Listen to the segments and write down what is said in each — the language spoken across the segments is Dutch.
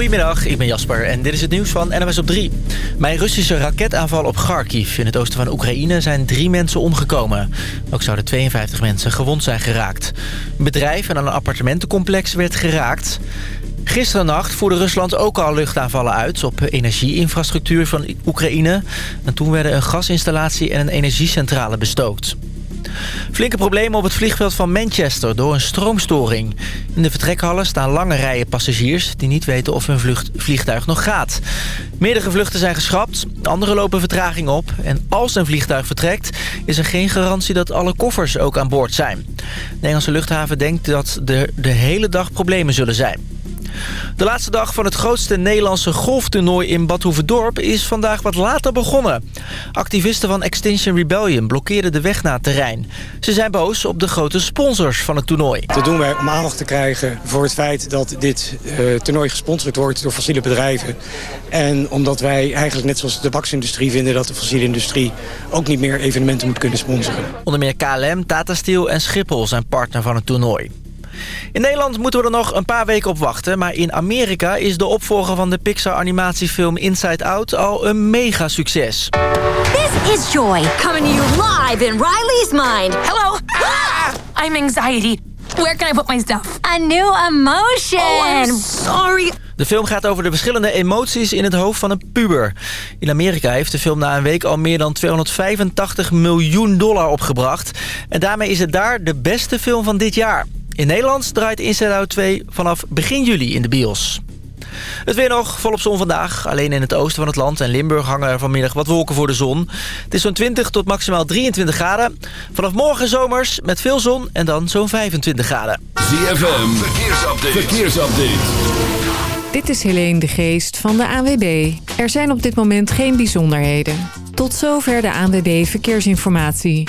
Goedemiddag, ik ben Jasper en dit is het nieuws van NMS op 3. Bij een Russische raketaanval op Kharkiv in het oosten van Oekraïne zijn drie mensen omgekomen. Ook zouden 52 mensen gewond zijn geraakt. Een bedrijf en een appartementencomplex werd geraakt. Gisterennacht voerde Rusland ook al luchtaanvallen uit op energieinfrastructuur van Oekraïne. En toen werden een gasinstallatie en een energiecentrale bestookt. Flinke problemen op het vliegveld van Manchester door een stroomstoring. In de vertrekhallen staan lange rijen passagiers... die niet weten of hun vlucht, vliegtuig nog gaat. Meerdere vluchten zijn geschrapt, andere lopen vertraging op... en als een vliegtuig vertrekt, is er geen garantie dat alle koffers ook aan boord zijn. De Engelse luchthaven denkt dat er de hele dag problemen zullen zijn. De laatste dag van het grootste Nederlandse golftoernooi in Badhoevedorp is vandaag wat later begonnen. Activisten van Extinction Rebellion blokkeerden de weg naar het terrein. Ze zijn boos op de grote sponsors van het toernooi. Dat doen wij om aandacht te krijgen voor het feit dat dit uh, toernooi gesponsord wordt door fossiele bedrijven. En omdat wij eigenlijk net zoals de tabaksindustrie vinden dat de fossiele industrie ook niet meer evenementen moet kunnen sponsoren. Onder meer KLM, Tata Steel en Schiphol zijn partner van het toernooi. In Nederland moeten we er nog een paar weken op wachten... maar in Amerika is de opvolger van de Pixar-animatiefilm Inside Out al een mega succes. This is Joy, coming to you live in Riley's mind. Hello. Ah, I'm anxiety. Where can I put my stuff? A new emotion. Oh, I'm sorry. De film gaat over de verschillende emoties in het hoofd van een puber. In Amerika heeft de film na een week al meer dan 285 miljoen dollar opgebracht. En daarmee is het daar de beste film van dit jaar. In Nederland draait Inside Out 2 vanaf begin juli in de bios. Het weer nog, volop zon vandaag. Alleen in het oosten van het land en Limburg hangen er vanmiddag wat wolken voor de zon. Het is zo'n 20 tot maximaal 23 graden. Vanaf morgen zomers met veel zon en dan zo'n 25 graden. ZFM, verkeersupdate. verkeersupdate. Dit is Helene de Geest van de ANWB. Er zijn op dit moment geen bijzonderheden. Tot zover de ANWB Verkeersinformatie.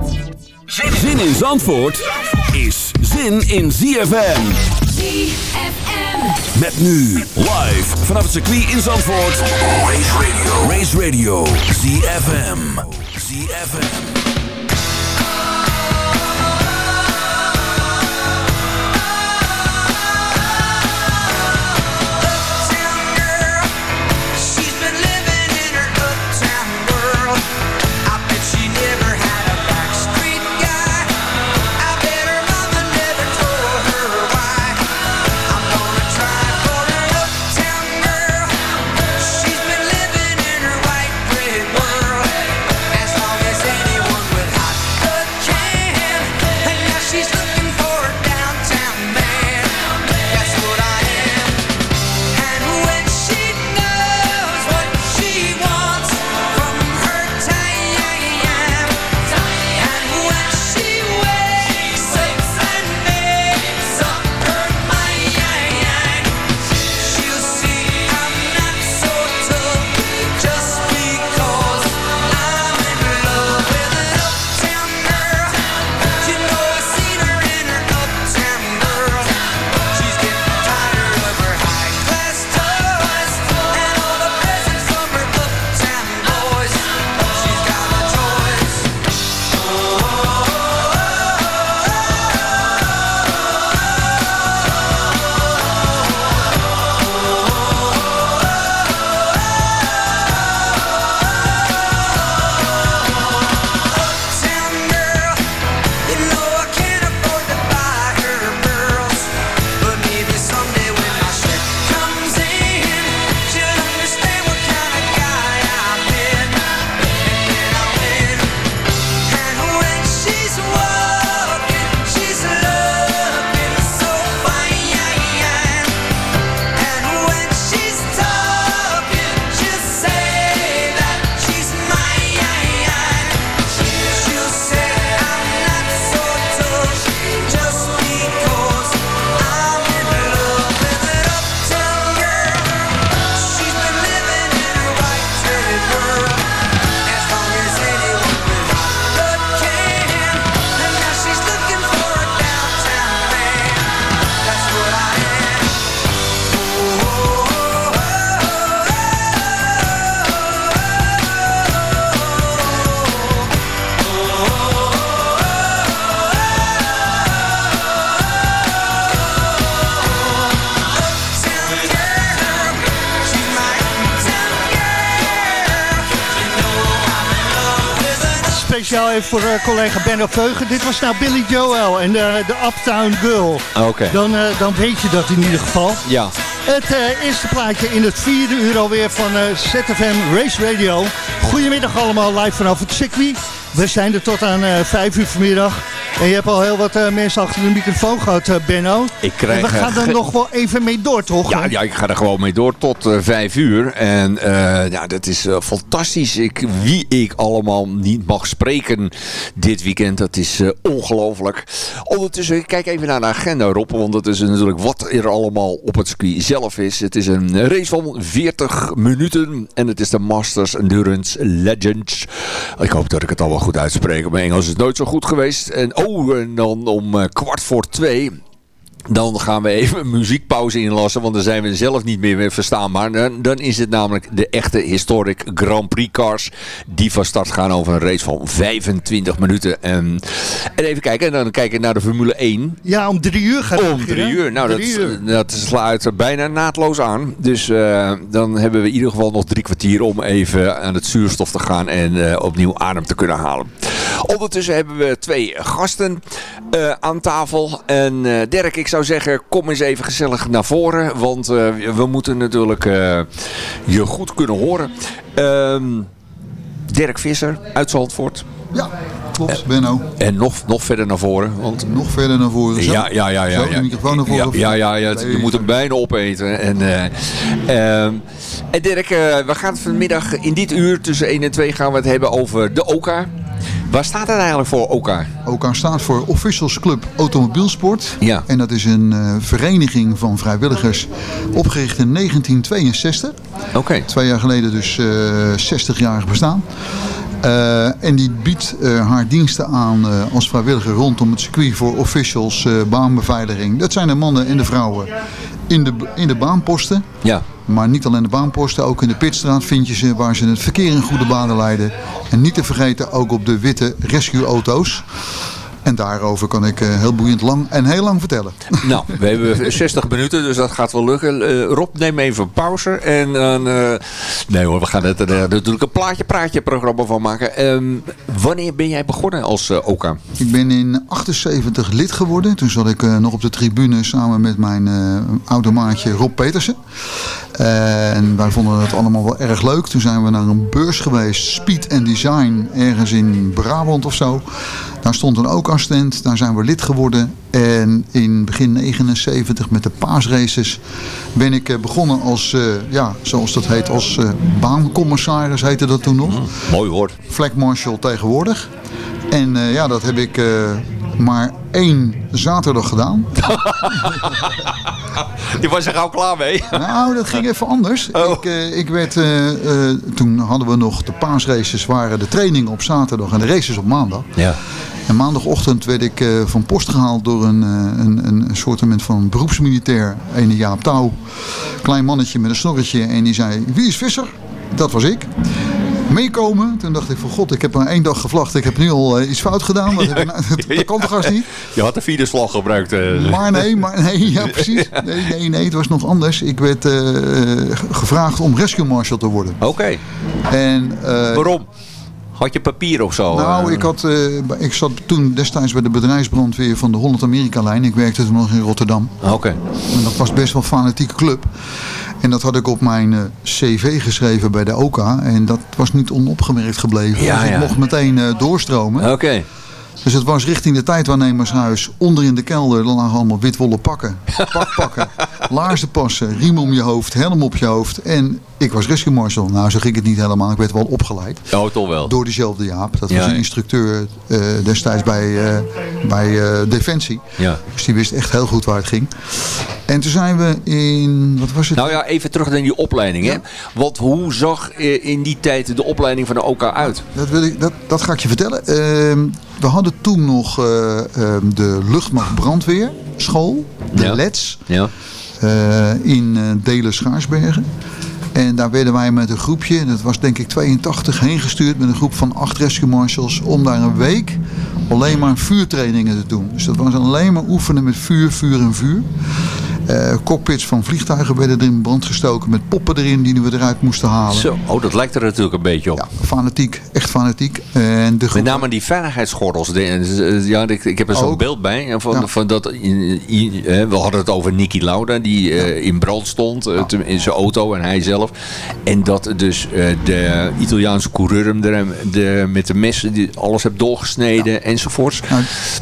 Zin in Zandvoort is zin in ZFM. ZFM. Met nu live vanaf het circuit in Zandvoort. Race Radio. Race Radio. ZFM. ZFM. Speciaal even voor uh, collega Benno Veugen. Dit was nou Billy Joel en de, de Uptown Girl. Oké. Dan, uh, dan weet je dat in ieder geval. Ja. Het uh, eerste plaatje in het vierde uur alweer van ZFM Race Radio. Goedemiddag allemaal, live vanaf het circuit. We zijn er tot aan uh, vijf uur vanmiddag. En je hebt al heel wat mensen achter de microfoon gehad, Benno. Ik krijg, en we gaan er nog wel even mee door, toch? Ja, ja ik ga er gewoon mee door tot vijf uur. En ja, dat is fantastisch. Ik, wie ik allemaal niet mag spreken dit weekend, dat is ongelooflijk. Ondertussen, kijk even naar de agenda, Rob. Want dat is natuurlijk wat er allemaal op het circuit Het is een race van 40 minuten. En het is de Masters Endurance Legends. Ik hoop dat ik het allemaal goed uitspreken. Mijn Engels is nooit zo goed geweest. En oh, en dan om uh, kwart voor twee dan gaan we even een muziekpauze inlassen, want dan zijn we zelf niet meer, meer verstaanbaar. Dan, dan is het namelijk de echte Historic Grand Prix cars die van start gaan over een race van 25 minuten. En, en even kijken, en dan kijken naar de Formule 1. Ja, om drie uur gaat het Om drie uur. Nou, drie dat, uur. dat sluit bijna naadloos aan. Dus uh, dan hebben we in ieder geval nog drie kwartier om even aan het zuurstof te gaan en uh, opnieuw adem te kunnen halen. Ondertussen hebben we twee gasten uh, aan tafel. En Dirk, ik zou zeggen, kom eens even gezellig naar voren. Want uh, we moeten natuurlijk uh, je goed kunnen horen. Um, Dirk Visser uit Zandvoort. Ja, klopt, Benno. En nog, nog verder naar voren. Want... Nog verder naar voren. Zo. Ja, ja, ja. ja, de microfoon naar voren. Ja, ja, ja, je moet hem bijna opeten. En, uh, um, en Dirk, we gaan vanmiddag in dit uur tussen 1 en 2 gaan we het hebben over de OKA. Waar staat het eigenlijk voor OKA? OKA staat voor Officials Club Automobielsport. Ja. En dat is een uh, vereniging van vrijwilligers opgericht in 1962. Oké. Okay. Twee jaar geleden dus uh, 60 jaar bestaan. Uh, en die biedt uh, haar diensten aan uh, als vrijwilliger rondom het circuit voor officials, baanbeveiliging. Dat zijn de mannen en de vrouwen in de, in de baanposten. Ja. Maar niet alleen de baanposten, ook in de pitstraat vind je ze waar ze het verkeer in goede banen leiden. En niet te vergeten ook op de witte rescueauto's. En daarover kan ik uh, heel boeiend lang en heel lang vertellen. Nou, we hebben 60 minuten, dus dat gaat wel lukken. Uh, Rob, neem even pauze. En dan... Uh, nee hoor, we gaan er natuurlijk een plaatje praatje programma van maken. Um, wanneer ben jij begonnen als OKA? Ik ben in 78 lid geworden. Toen zat ik nog op de tribune samen met mijn oude maatje Rob Petersen. en wij vonden het allemaal wel erg leuk. Toen zijn we naar een beurs geweest, Speed and Design, ergens in Brabant of zo. Daar stond een OK-stand, daar zijn we lid geworden. En in begin 79 met de paasraces ben ik begonnen als, uh, ja, zoals dat heet, als uh, baancommissaris heette dat toen nog. Mm, mooi woord. Flag Marshal tegenwoordig. En uh, ja, dat heb ik maar één zaterdag gedaan. Die was er gauw klaar mee. Nou, dat ging even anders. Oh. Ik, uh, ik werd, uh, uh, toen hadden we nog de paasraces, waren de trainingen op zaterdag en de races op maandag. Ja. En maandagochtend werd ik van post gehaald door een, een, een soort van beroepsmilitair. Ene Jaap Touw. Klein mannetje met een snorretje. En die zei, wie is Visser? Dat was ik meekomen. Toen dacht ik van god, ik heb maar één dag gevlacht. Ik heb nu al uh, iets fout gedaan. Ik nou, dat, dat kan toch als niet? Je had de vierde slag gebruikt. Uh. Maar nee, maar nee, ja precies. Nee, nee, nee, het was nog anders. Ik werd uh, gevraagd om rescue marshal te worden. Oké. Okay. En Waarom? Had je papier of zo? Nou, ik, had, uh, ik zat toen destijds bij de bedrijfsbrandweer van de Holland-Amerika-lijn. Ik werkte toen nog in Rotterdam. Oké. Okay. En dat was best wel een fanatieke club. En dat had ik op mijn uh, cv geschreven bij de OKA. En dat was niet onopgemerkt gebleven. Ja, dus ik ja. mocht meteen uh, doorstromen. Oké. Okay. Dus het was richting de tijdwaarnemershuis. Onder in de kelder. Er lagen allemaal witwollen pakken. Pakpakken. laarzen passen. Riem om je hoofd. Helm op je hoofd. En ik was rescue marshal. Nou, zo ging het niet helemaal. Ik werd wel opgeleid. Oh, toch wel? Door diezelfde Jaap. Dat was Ja, een instructeur uh, destijds bij, uh, bij uh, Defensie. Ja. Dus die wist echt heel goed waar het ging. En toen zijn we in... Wat was het? Nou ja, even terug naar die opleiding. Hè? Want hoe zag eh, in die tijd de opleiding van de OK uit? Dat, wil ik, dat, dat ga ik je vertellen. We hadden toen nog eh, ehm, de luchtmacht brandweer school. De Ja. LEDS. Ja. eh, in eh, Delen Schaarsbergen. En daar werden wij met een groepje, dat was denk ik 82, heen gestuurd met een groep van acht rescue marshals om daar een week alleen maar vuurtrainingen te doen. Dus dat was alleen maar oefenen met vuur, vuur en vuur. Eh, cockpits van vliegtuigen werden er in brand gestoken met poppen erin die we eruit moesten halen. Zo, oh, dat lijkt er natuurlijk een beetje op. Ja, fanatiek, echt fanatiek. En de Met name die veiligheidsgordels. De- Ja, ik, ik heb er zo'n beeld bij. Van, Ja. van dat, eh, we hadden het over Nicky Lauda, die eh, in brand stond eh, in zijn auto en hij zelf. En dat dus eh, de Italiaanse coureur hem de, met de messen die alles heeft doorgesneden enzovoorts.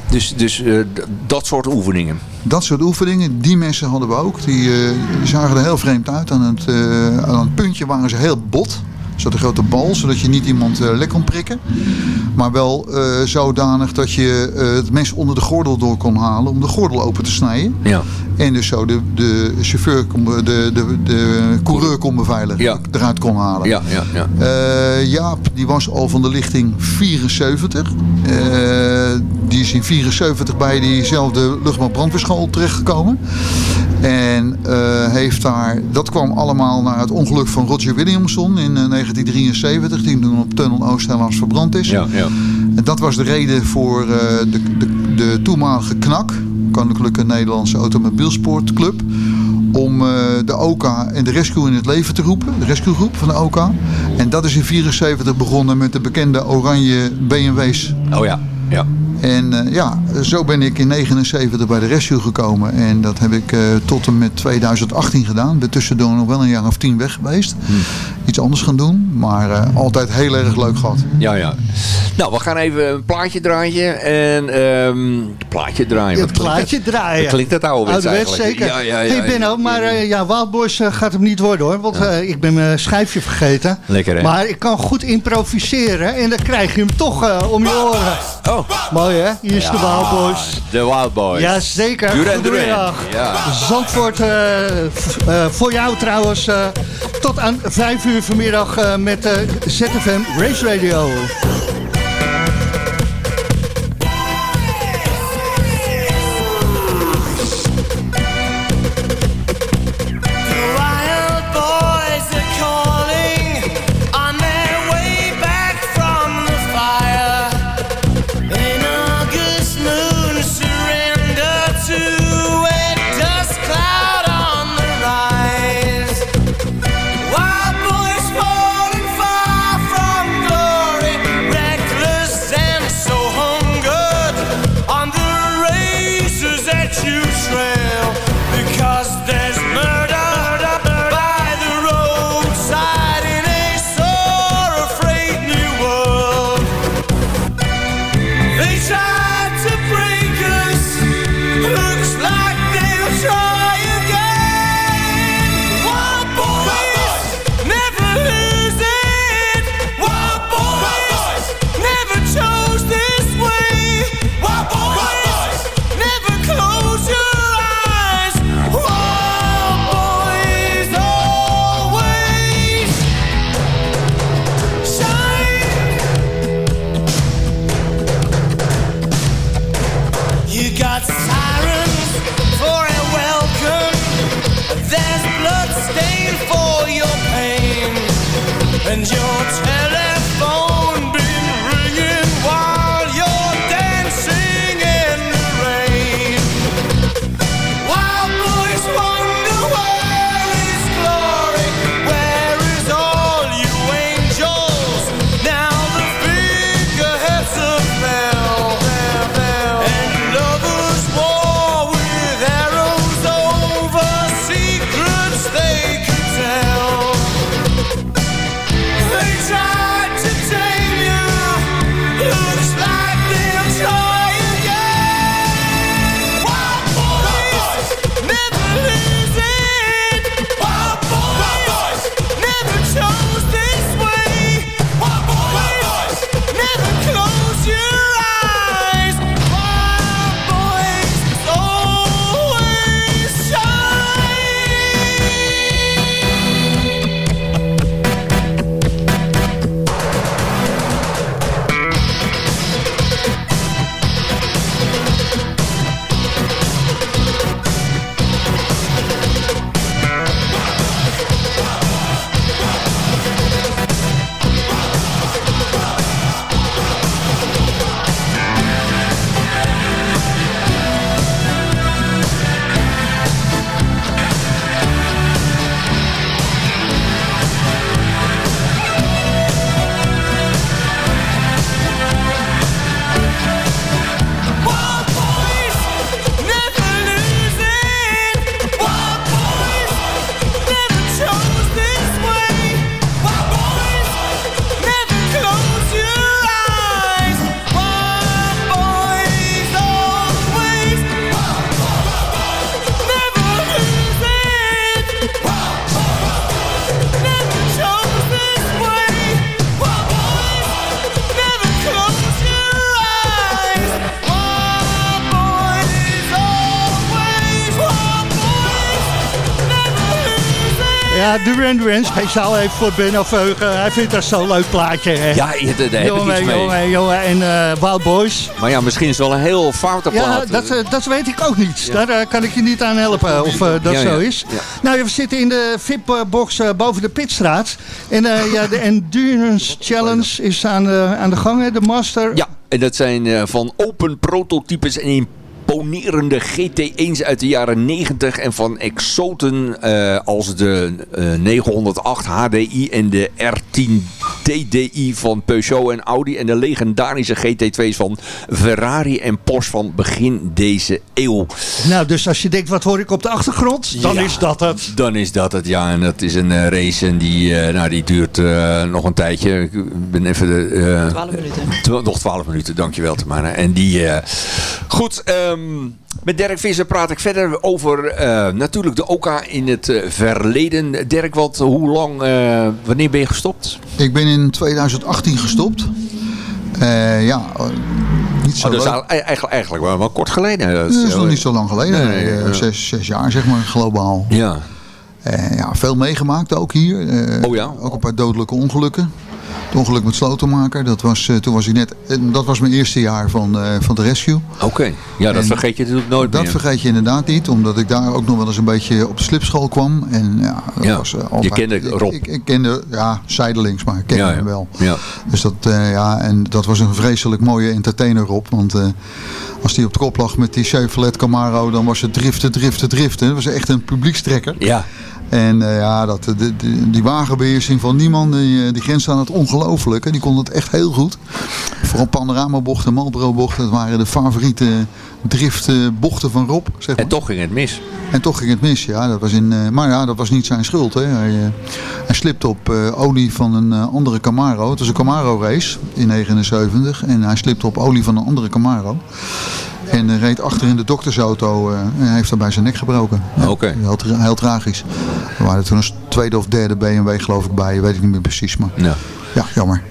Dus, dus eh, dat soort oefeningen. Dat soort oefeningen, die messen hadden we ook. Die, eh, die zagen er heel vreemd uit. Aan het, eh, aan het puntje waren ze heel bot. Een grote bal, zodat je niet iemand eh, lek kon prikken. Maar wel eh, zodanig dat je eh, het mes onder de gordel door kon halen om de gordel open te snijden. Ja. En dus zo de, de chauffeur, kon, de, de, de coureur kon beveiligen, Ja. eruit kon halen. Ja, ja, ja. Jaap, die was al van de lichting 74. Eh, die is in 74 bij diezelfde luchtmachtbrandweerschool terechtgekomen. En eh, heeft daar, dat kwam allemaal naar het ongeluk van Roger Williamson in eh, 1973. Die toen op Tunnel Oost helaas verbrand is. Ja, ja. En dat was de reden voor eh, de, de, de toenmalige KNAK, Koninklijke Nederlandse Automobielsportclub, om eh, de OKA en de rescue in het leven te roepen, de rescuegroep van de OKA. En dat is in 74 begonnen met de bekende oranje BMW's. Oh ja, ja. En eh, ja, zo ben ik in 79 bij de rescue gekomen. En dat heb ik eh, tot en met 2018 gedaan. Ben tussendoor nog wel een jaar of tien weg geweest. Iets anders gaan doen. Maar eh, altijd heel erg leuk gehad. Ja, ja. Nou, we gaan even een plaatje draaien. En ehm plaatje draaien. Klinkt plaatje dat? draaien. Wat klinkt dat ouderwets Ouderwets, eigenlijk? zeker. Ja, ja, ja. hey Benno, maar eh, ja, Wild Boys gaat hem niet worden hoor. Want eh, ik ben mijn schijfje vergeten. Lekker, hè? Maar ik kan goed improviseren. En dan krijg je hem toch om je oren. Oh. Hè? Hier is de Wild Boys. De Wild Boys. Jazeker. Goedemiddag. Ja. Zandvoort eh, eh, voor jou trouwens. eh, tot aan 5 uur vanmiddag eh, met eh, ZFM Race Radio. Ja, Duran, speciaal even voor Benno Veugen. Hij vindt dat zo'n leuk plaatje. Hè? Ja, daar heb ik jongen, iets mee. jongen, jongen. En Wild Boys. Maar ja, misschien is het wel een heel foute Ja, plaat. dat, eh, dat weet ik ook niet. Daar eh, kan ik je niet aan helpen of dat Ja, zo ja. is. Ja. Nou, we zitten in de VIP-box boven de Pitstraat. En ja, de Endurance Challenge is aan de, aan de gang, hè? De Master. Ja, en dat zijn van open prototypes en imponerende GT1's uit de jaren 90 en van exoten eh, als de eh, 908 HDI en de R10 TDI van Peugeot en Audi en de legendarische GT2's van Ferrari en Porsche van begin deze eeuw. Nou, dus als je denkt, wat hoor ik op de achtergrond? Dan Ja, is dat het. Dan is dat het, ja. En dat is een eh, race en die, eh, nou, die duurt eh, nog een tijdje. Ik ben even de... eh, 12 minuten. Tw- nog 12 minuten, dankjewel Tamara. En die... eh, goed, ehm, met Dirk Visser praat ik verder over eh, natuurlijk de OKA in het eh, verleden. Dirk, wat, hoe lang, eh, wanneer ben je gestopt? Ik ben in 2018 gestopt. Ja, niet zo Oh, dat is leuk. al- eigenlijk, eigenlijk wel, wel kort geleden. Dat is nog niet zo lang geleden. Nee, nee, ja. zes, zes jaar zeg maar, globaal. Ja. Ja, veel meegemaakt ook hier. Oh ja? Ook een paar dodelijke ongelukken. Het ongeluk met Slotenmaker, dat was, eh, toen was hij net, eh, dat was mijn eerste jaar van, eh, van de rescue. Oké, ja, dat En vergeet je natuurlijk nooit Dat meer. vergeet je inderdaad niet, omdat ik daar ook nog wel eens een beetje op de slipschool kwam. En ja, dat Ja, was eh, je altijd, kende ik- Rob. Ik, ik kende, ja, zijdelings, maar ik kende Ja, ja. hem wel. Ja. Dus dat, ja, en dat was een vreselijk mooie entertainer Rob. Want als hij op de kop lag met die Chevrolet Camaro, dan was het driften, driften, driften. Dat was echt een publiekstrekker. Ja. En eh, ja, dat, de, de- die wagenbeheersing van die man, die, eh, die grensde aan het ongelooflijke. Die kon het echt heel goed. Vooral panoramabochten, Marlboro-bochten, dat waren de favoriete driftbochten van Rob. Zeg maar. En toch ging het mis. En toch ging het mis, ja. Dat was in, eh, maar ja, dat was niet zijn schuld. Hè. Hij, hij slipte op olie van een andere Camaro. Het was een Camaro race in 79. En hij slipte op olie van een andere Camaro. En eh, reed achter in de doktersauto eh, en hij heeft daarbij zijn nek gebroken. Oké. Heel, heel tragisch. Er waren toen een tweede of derde BMW geloof ik bij. Weet ik niet meer precies. Maar Ja. ja, jammer.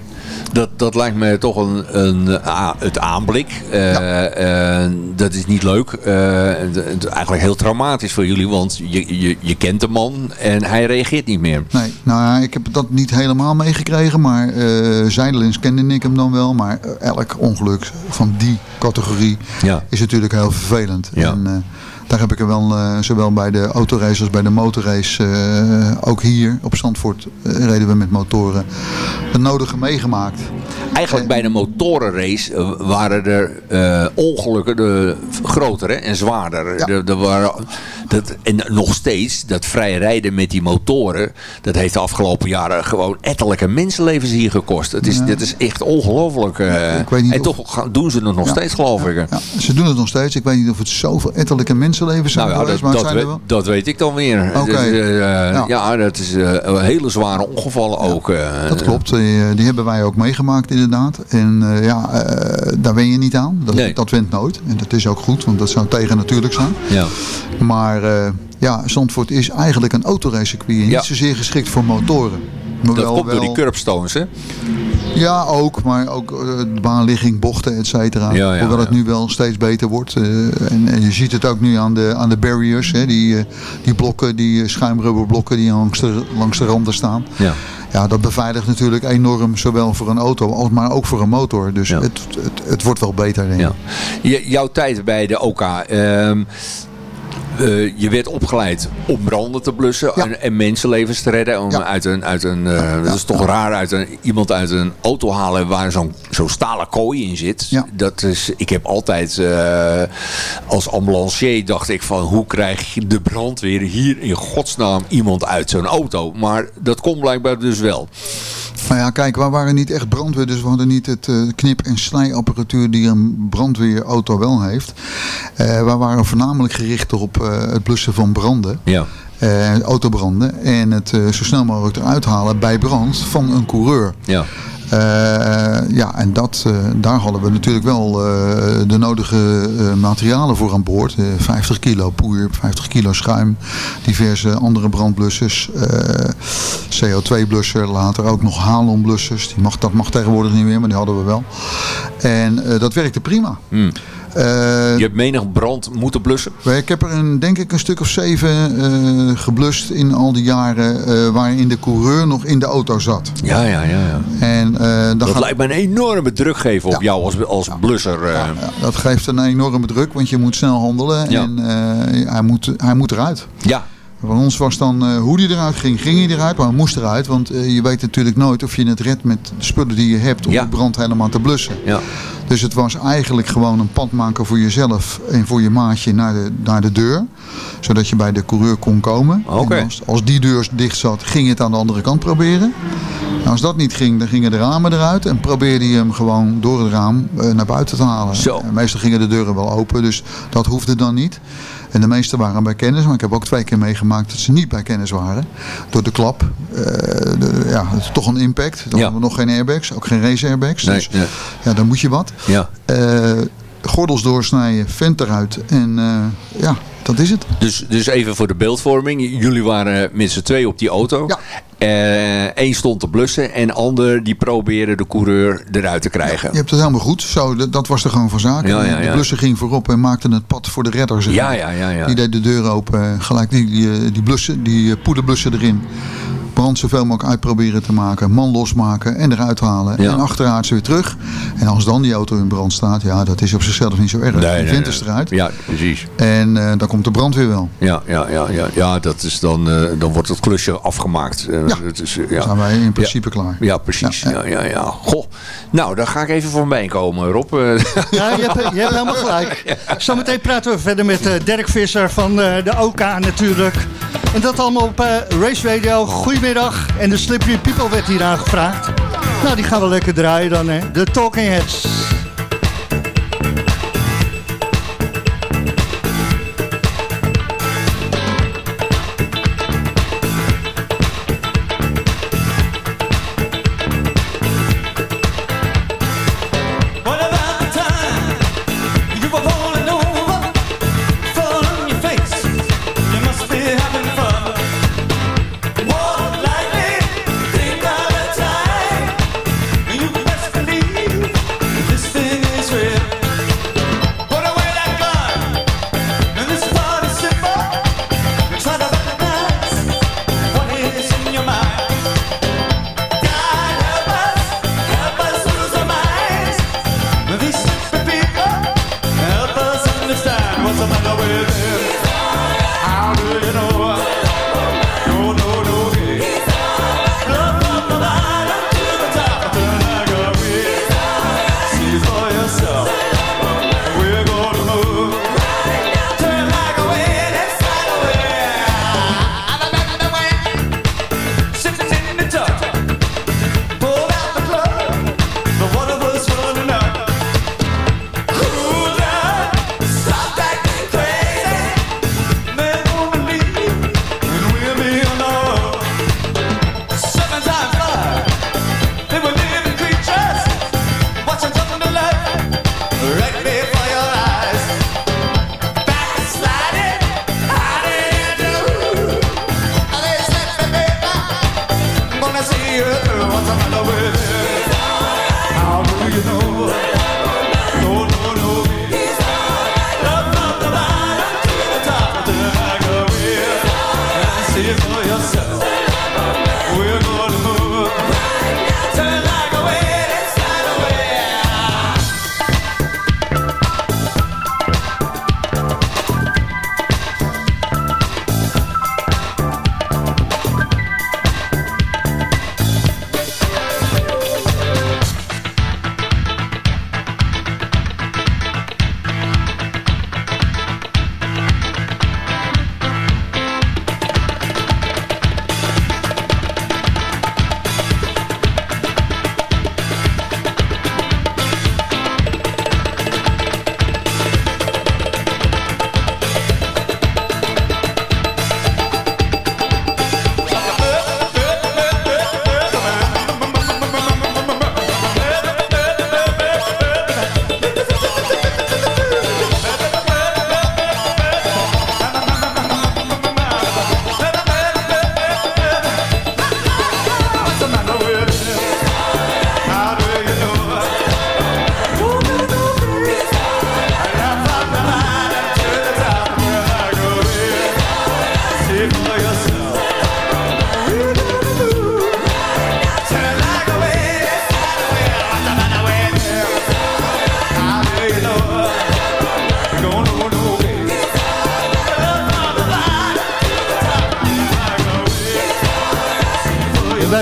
Dat, dat lijkt me toch een, een, a- het aanblik. Eh, eh, dat is niet leuk. Eh, eigenlijk heel traumatisch voor jullie. Want je, je, je kent de man en hij reageert niet meer. Nee, nou ja, ik heb dat niet helemaal meegekregen, maar eh zijdelings kende ik hem dan wel. Maar eh, elk ongeluk van die categorie Ja. is natuurlijk heel vervelend. Ja. En, eh, daar heb ik er wel, eh, zowel bij de autorace als bij de motorrace, eh, ook hier op Zandvoort eh, reden we met motoren, het nodige meegemaakt. Eigenlijk bij de motorenrace waren er ongelukken de, groter hè, en zwaarder. Ja. Waren, dat, en nog steeds, dat vrij rijden met die motoren, dat heeft de afgelopen jaren gewoon ettelijke mensenlevens hier gekost. Het is, Ja. Dit is echt ongelooflijk. Ik weet niet en of- toch doen ze het nog Ja. steeds, geloof ik. ze doen het nog steeds. Ik weet niet of het zoveel etterlijke mensenlevens zijn Nou ja, geweest, dat, maar dat, zijn weet, wel. dat weet ik dan weer. Dus, eh, Ja. ja. dat is eh, hele zware ongevallen ook. eh. Dat klopt, die, die hebben wij ook meegemaakt inderdaad. En eh, ja, eh, daar wen je niet aan. Dat, Nee. dat went nooit. En dat is ook goed, want dat zou tegen natuurlijk zijn. Ja. Maar eh, ja, Zandvoort is eigenlijk een autoracecircuit. Niet zozeer geschikt voor motoren. Maar Dat wel- komt door die curbstones, hè? Ja, ook. Maar ook eh, de baanligging, bochten, et cetera. Ja, ja, Hoewel het nu wel steeds beter wordt. Eh, en, en je ziet het ook nu aan de, aan de barriers. Hè, die, eh, die blokken, die schuimrubberblokken die langs de, langs de randen staan. Ja. Ja, dat beveiligt natuurlijk enorm, zowel voor een auto als maar ook voor een motor. Dus Ja. het, het, het wordt wel beter, denk ik. Ja. Jouw tijd bij de OK. ehm, eh, je werd opgeleid om branden te blussen Ja. en, en mensenlevens te redden. Om Ja. uit een, uit een, eh, dat is toch raar, uit een, iemand uit een auto halen waar zo'n zo'n stalen kooi in zit. Dat is, ik heb altijd eh, als ambulancier dacht ik van hoe krijg je de brandweer hier in godsnaam iemand uit zo'n auto. Maar dat kon blijkbaar dus wel. Nou ja, kijk, we waren niet echt brandweer. Dus we hadden niet het knip- en snijapparatuur die een brandweerauto wel heeft. We waren voornamelijk gericht op het blussen van branden. Ja. eh, autobranden. En het eh, zo snel mogelijk eruit halen bij brand van een coureur. Ja. Eh, ja, en dat, eh, daar hadden we natuurlijk wel eh, de nodige eh, materialen voor aan boord. Eh, 50 kilo poeier, 50 kilo schuim, diverse andere brandblussers, eh, CO2-blusser, later ook nog halonblussers. Die mag, dat mag tegenwoordig niet meer, maar die hadden we wel. En eh, dat werkte prima. Hmm. Eh, Je hebt menig brand moeten blussen. ik heb er een, denk ik een stuk of zeven eh, geblust in al die jaren eh, waarin de coureur nog in de auto zat. Ja, ja, ja. ja. En, Dat gaat- lijkt me een enorme druk geven op jou als, als blusser. Ja, dat geeft een enorme druk, want je moet snel handelen en hij, moet, hij moet eruit. Ja. Van ons was dan eh, hoe die eruit ging, ging hij eruit, maar hij moest eruit. Want eh, je weet natuurlijk nooit of je het redt met de spullen die je hebt om Ja. de brand helemaal te blussen. Ja. Dus het was eigenlijk gewoon een pad maken voor jezelf en voor je maatje naar de, naar de deur. Zodat je bij de coureur kon komen. Als, als die deur dicht zat, ging je het aan de andere kant proberen. En als dat niet ging, dan gingen de ramen eruit. En probeerde je hem gewoon door het raam eh, naar buiten te halen. Zo. Meestal gingen de deuren wel open, dus dat hoefde dan niet. En de meeste waren bij kennis, maar ik heb ook twee keer meegemaakt dat ze niet bij kennis waren. Door de klap. Eh, de- ja, het is toch een impact. Dan Ja. hadden we nog geen airbags, ook geen race airbags. Nee, dus ja, dan moet je wat. Ja. Eh, gordels doorsnijden, vent eruit. En eh, ja, dat is het. Dus, dus even voor de beeldvorming. Jullie waren met z'n twee op die auto. Ja. Eén stond te blussen en ander die probeerde de coureur eruit te krijgen. Je hebt het helemaal goed. Zo, dat, dat was de gang van zaken. Ja, ja, De ja. blusser ging voorop en maakte het pad voor de redder. zeg Ja, ja, ja, ja. Die deed de deur open, gelijk die, die, eh, die blussen, die eh, poederblussen erin. Brand zoveel mogelijk uit proberen te maken. Man losmaken en eruit halen. Ja. En achterwaarts weer terug. En als dan die auto in brand staat, ja, dat is op zichzelf niet zo erg. Nee, die nee, vent nee. is eruit. Ja, precies. En eh, dan komt de brandweer wel. Ja, ja, ja, ja. ja dat is dan, eh, dan wordt het klusje afgemaakt. Eh, Ja. dat is, eh, Dan ja. zijn wij in principe klaar. Ja, precies. Ja, ja, ja. Goh. Nou, daar ga ik even voor mij komen, Rob. Ja, je hebt, je hebt helemaal gelijk. Zometeen praten we verder met Dirk Visser van eh, de OK natuurlijk. En dat allemaal op eh, Race Radio. Goedemiddag. En de Slippery People werd hier aangevraagd. Nou, die gaan we lekker draaien dan, hè. De Talking Heads.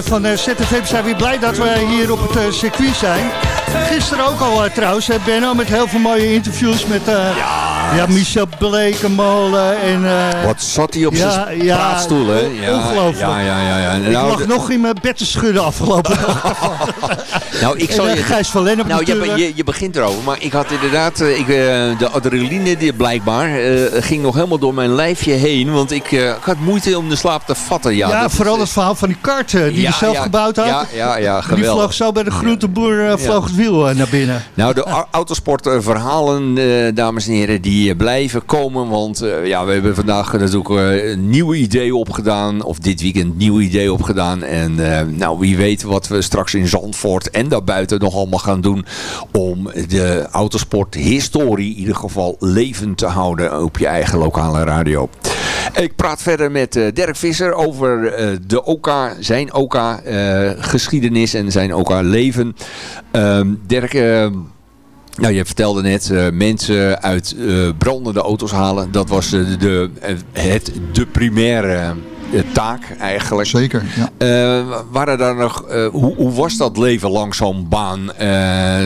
Van eh, ZFM zijn weer blij dat we hier op het eh, circuit zijn. Gisteren ook al eh, trouwens, Benno, met heel veel mooie interviews met ja. Michel Blekemolen. En, eh, Wat zat hij op ja, zijn ja, praatstoel, hè? Ja, ongelooflijk. Ja, ja, ja. ja. ik Nou, lag de- nog in mijn bed te schudden afgelopen. Nou, ik zal eh, je... Gijs van Lennep Nou, je, je, je begint erover, maar ik had inderdaad, eh, ik, de adrenaline die blijkbaar ging nog helemaal door mijn lijfje heen, want ik, ik had moeite om de slaap te vatten. Ja, Ja, is, vooral het verhaal van die kart die ja, je zelf ja, gebouwd had. Ja, ja, ja, die geweldig. vloog zo bij de groenteboer vloog het wiel naar binnen. Nou, de au- autosportverhalen, dames en heren, die eh, blijven komen. Want eh, ja, we hebben vandaag natuurlijk eh, een nieuw idee opgedaan. Of dit weekend nieuw idee opgedaan. En eh, nou, wie weet wat we straks in Zandvoort en daarbuiten nog allemaal gaan doen. Om de autosporthistorie in ieder geval levend te houden op je eigen lokale radio. Ik praat verder met Dirk Visser over de OK, zijn OK geschiedenis en zijn OK leven. Ehm, Dirk, eh, nou, je vertelde net, eh, mensen uit eh, brandende auto's halen. Dat was eh, de, eh, het, de primaire taak eigenlijk. Zeker, ja. Eh, waren daar nog, hoe, hoe was dat leven langs zo'n baan? Eh,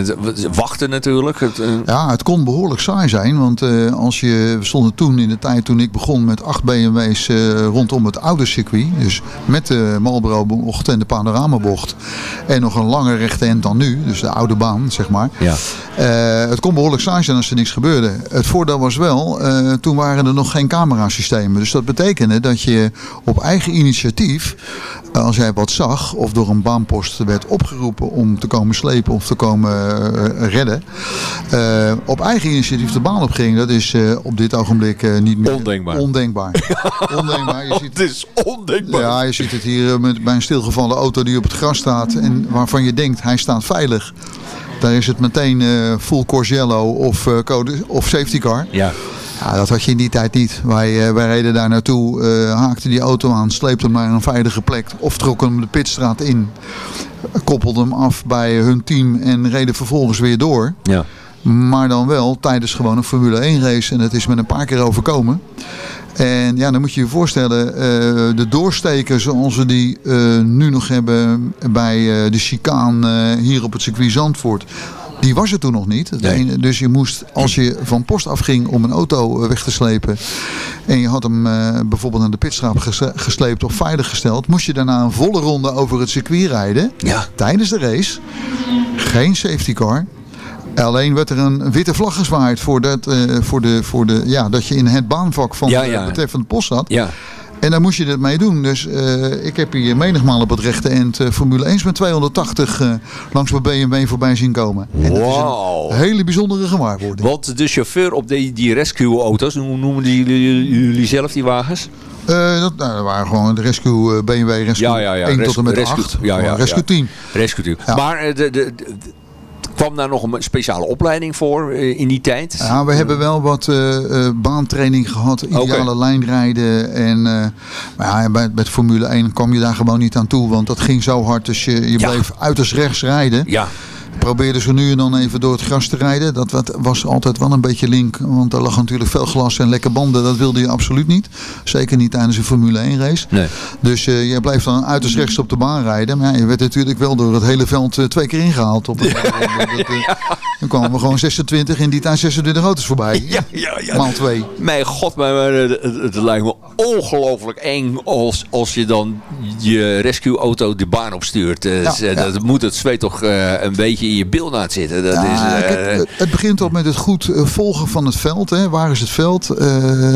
wachten natuurlijk. Het, Ja, het kon behoorlijk saai zijn. Want als je, we stonden toen in de tijd toen ik begon met acht BMW's rondom het oude circuit. Dus met de Marlboro-bocht en de panoramabocht. En nog een langer rechte end dan nu. Dus de oude baan, zeg maar. ja. Eh, het kon behoorlijk saai zijn als er niks gebeurde. Het voordeel was wel, eh, toen waren er nog geen camerasystemen. Dus dat betekende dat je op eigen initiatief, eh, als jij wat zag of door een baanpost werd opgeroepen om te komen slepen of te komen redden, op eigen initiatief de baan opging. Dat is op dit ogenblik niet meer Ondenkbaar. ondenkbaar. ondenkbaar. Je ziet, Het is ondenkbaar. ja, je ziet het hier met, bij een stilgevallen auto die op het gras staat en waarvan je denkt hij staat veilig. Daar is het meteen eh, full course yellow of, eh, code, of safety car. Ja. Ja, dat had je in die tijd niet. Wij, eh, wij reden daar naartoe, haakten die auto aan, sleepten hem naar een veilige plek of trokken hem de pitstraat in. Koppelden hem af bij hun team en reden vervolgens weer door. Ja. Maar dan wel tijdens gewoon een Formule 1 race. En dat is me een paar keer overkomen. En ja, dan moet je je voorstellen, eh, de doorsteken zoals we die eh, nu nog hebben bij eh, de chicaan hier op het circuit Zandvoort. Die was er toen nog niet. Nee. dus je moest, als je van post afging om een auto weg te slepen. En je had hem bijvoorbeeld naar de pitstraat ges- gesleept of veilig gesteld. Moest je daarna een volle ronde over het circuit rijden. Ja. Tijdens de race. Geen safety car. Alleen werd er een witte vlag gezwaaid voor dat, eh, voor de, voor de, ja, dat je in het baanvak van Ja, de betreffende post zat. Ja. En daar moest je het mee doen. Dus eh, ik heb hier menigmaal op het rechte eind eh, Formule 1 met 280 eh, langs mijn BMW voorbij zien komen. En dat is een hele bijzondere gewaarwording. Want de chauffeur op die, die rescue-auto's, hoe noemen die jullie, jullie zelf die wagens? Dat, nou, dat waren gewoon de Rescue BMW Rescue Ja, ja, ja. 1 Res- tot en met rescue- 8. ja, ja, rescue ja. 10. Rescue team. Ja. Maar de, de, de- kwam daar nog een speciale opleiding voor eh, in die tijd? Ja, we hebben wel wat eh, eh, baantraining gehad, ideale lijnrijden. En, maar ja, bij, bij de Formule 1 kwam je daar gewoon niet aan toe, want dat ging zo hard. Dus je, je Ja. bleef uiterst rechts rijden. Ja. Probeerde zo nu en dan even door het gras te rijden. Dat was altijd wel een beetje link. Want er lag natuurlijk veel glas en lekke banden. Dat wilde je absoluut niet. Zeker niet tijdens een Formule 1 race. Nee. Dus eh, je bleef dan uiterst rechts op de baan rijden. Maar ja, je werd natuurlijk wel door het hele veld eh, twee keer ingehaald. Op eh, Dan kwamen we gewoon 26 in die tijd 26 auto's voorbij. Ja, ja, ja. Maal twee. Mijn god, maar, maar, het, het lijkt me ongelooflijk eng als, als je dan je rescue-auto de baan opstuurt. Ja. Dat moet het zweet toch een beetje in je bilnaad zitten. Dat Ja, is, eh, kijk, het- begint al met het goed eh, volgen van het veld. Hè. Waar is het veld? Eh,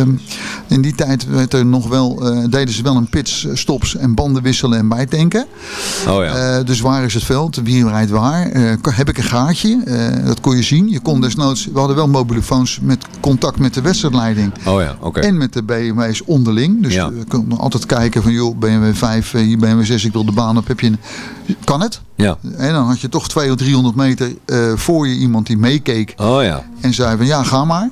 in die tijd werd er nog wel, deden ze wel een pits, stops en banden wisselen en bijtanken. oh ja. Dus waar is het veld? Wie rijdt waar? Heb ik een gaatje? Dat kon je zien. Je kon desnoods, we hadden wel mobielefoons met contact met de wedstrijdleiding. oh ja, oké. En met de BMW's onderling. Dus Ja. we konden altijd kijken van joh, BMW 5, eh, hier BMW 6, ik wil de baan op. Heb je een, kan het? Ja. En dan had je toch 200, 300 meter eh, voor je iemand die meekeek. Oh ja. En zei van ja, ga maar.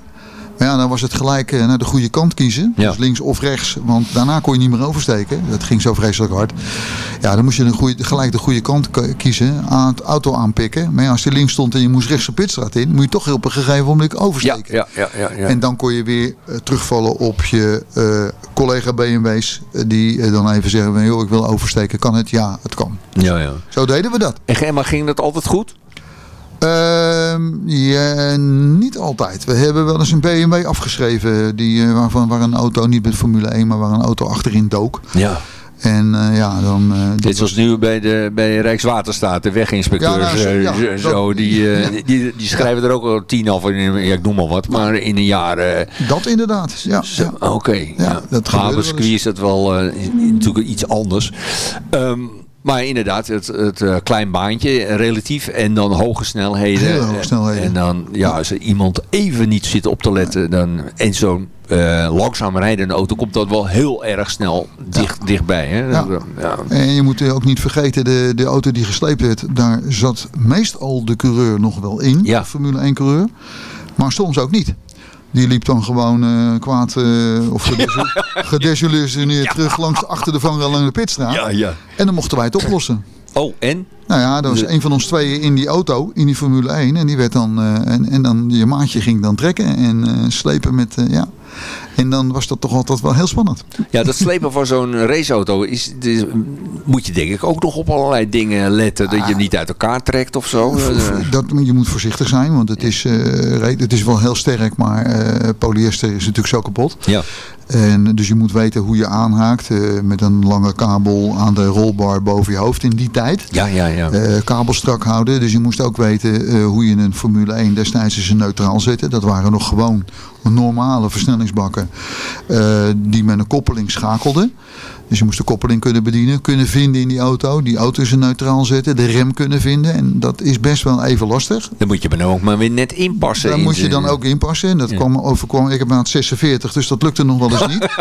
Maar ja, dan was het gelijk eh, naar de goede kant kiezen. Dus links of rechts. Want daarna kon je niet meer oversteken. Dat ging zo vreselijk hard. Ja, dan moest je een goede, gelijk de goede kant kiezen. Aan het auto aanpikken. Maar ja, als je links stond en je moest rechts de pitstraat in. Moet je toch op een gegeven moment oversteken. Ja, ja, ja, ja. En dan kon je weer eh, terugvallen op je eh, collega BMW's. die dan even zeggen, van, joh, ik wil oversteken. Kan het? Ja, het kan. ja, ja. Zo deden we dat. En maar ging dat altijd goed? Ehm, ja, niet altijd. We hebben wel eens een BMW afgeschreven. Die, eh, waarvan, waar een auto, niet met Formule 1, maar waar een auto achterin dook. Ja. En eh, ja, dan... dat Dit was nu bij, de, bij Rijkswaterstaat, de weginspecteurs. Ja, nou, zo- ja, zo, dat- die, die, die schrijven er ook al tien af, in, ja, ik noem maar wat, maar in een jaar. Dat inderdaad, ja. Oké, ja, dat Maar circuit is dat wel natuurlijk iets anders. Ehm, maar inderdaad, het, het eh, klein baantje, eh, relatief. En dan hoge snelheden. Hele hoge snelheden. En dan, ja, als er iemand even niet zit op te letten. Dan, en zo'n eh, langzaam rijdende auto komt dat wel heel erg snel dicht, dichtbij. Hè? Ja. Ja. En je moet ook niet vergeten, de, de auto die gesleept werd, daar zat meestal de coureur nog wel in. Formule 1 coureur. Maar soms ook niet. Die liep dan gewoon eh, kwaad eh, of gedesil- gedesillusioneerd terug langs achter de vangrail aan de pitstraat. Ja, ja. En dan mochten wij het oplossen. Oh, en? Nou ja, dat was De- een van ons tweeën in die auto, in die Formule 1. En die werd dan, eh, en, en dan, je maatje ging dan trekken en slepen met, ja. En dan was dat toch altijd wel heel spannend. Ja, dat slepen van zo'n raceauto is, is- moet je denk ik ook nog op allerlei dingen letten. Dat je hem niet uit elkaar trekt of zo. Eh, Dat, je moet voorzichtig zijn, want het is, eh, het is wel heel sterk, maar eh, polyester is natuurlijk zo kapot. Ja. En dus je moet weten hoe je aanhaakt met een lange kabel aan de rolbar boven je hoofd in die tijd. Ja, ja, ja. Kabel strak houden. Dus je moest ook weten hoe je een Formule 1 destijds is neutraal zette. Dat waren nog gewoon normale versnellingsbakken eh, die met een koppeling schakelden. Dus je moest de koppeling kunnen bedienen, kunnen vinden in die auto. Die auto is neutraal zetten, de rem kunnen vinden. En dat is best wel even lastig. Dan moet je me nou ook maar weer net inpassen. Daar in moet je dan ook inpassen. En dat Ja. kwam overkwam. Ik heb maat 46, dus dat lukte nog wel eens niet.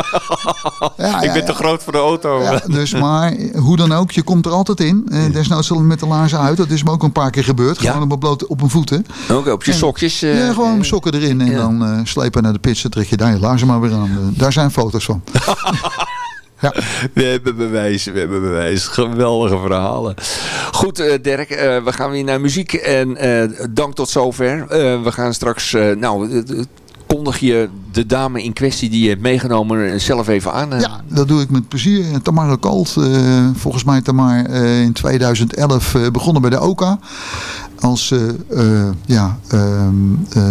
Ja, ik ja, ben te groot voor de auto. Ja, dus maar hoe dan ook, je komt er altijd in. Eh, desnoods met de laarzen uit. Dat is me ook een paar keer gebeurd. Gewoon op, mijn blote, op mijn voeten. Ook op je En- sokjes. eh, ja, gewoon eh, sokken erin. En dan eh, slepen naar de pits. Dan trek je daar je laarzen maar weer aan. Daar zijn foto's van. ja. We hebben bewijs, we hebben bewijs. Geweldige verhalen. Goed, eh, Dirk, eh, we gaan weer naar muziek. En eh, dank tot zover. We gaan straks, nou, kondig je de dame in kwestie die je hebt meegenomen zelf even aan. ja, dat doe ik met plezier. Tamara Kalt, volgens mij Tamar in 2011 eh, begonnen bij de OKA. Als eh, eh, ja, ehm, eh,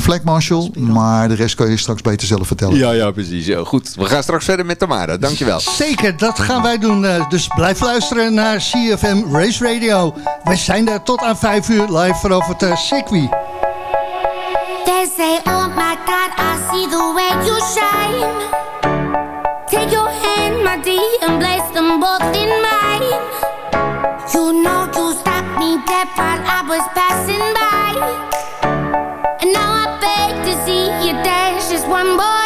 flag marshal. Maar de rest kan je straks beter zelf vertellen. Ja, ja, precies. Ja, goed, we gaan straks verder met Tamara. Dankjewel. Zeker, dat gaan wij doen. Dus blijf luisteren naar CFM Race Radio. Wij zijn er tot aan 5 uur live vanaf het circuit. They say, oh my God, I see the way you shine. Take your hand, my dear, and place them both in. While I was passing by. And now I beg to see you dance just one more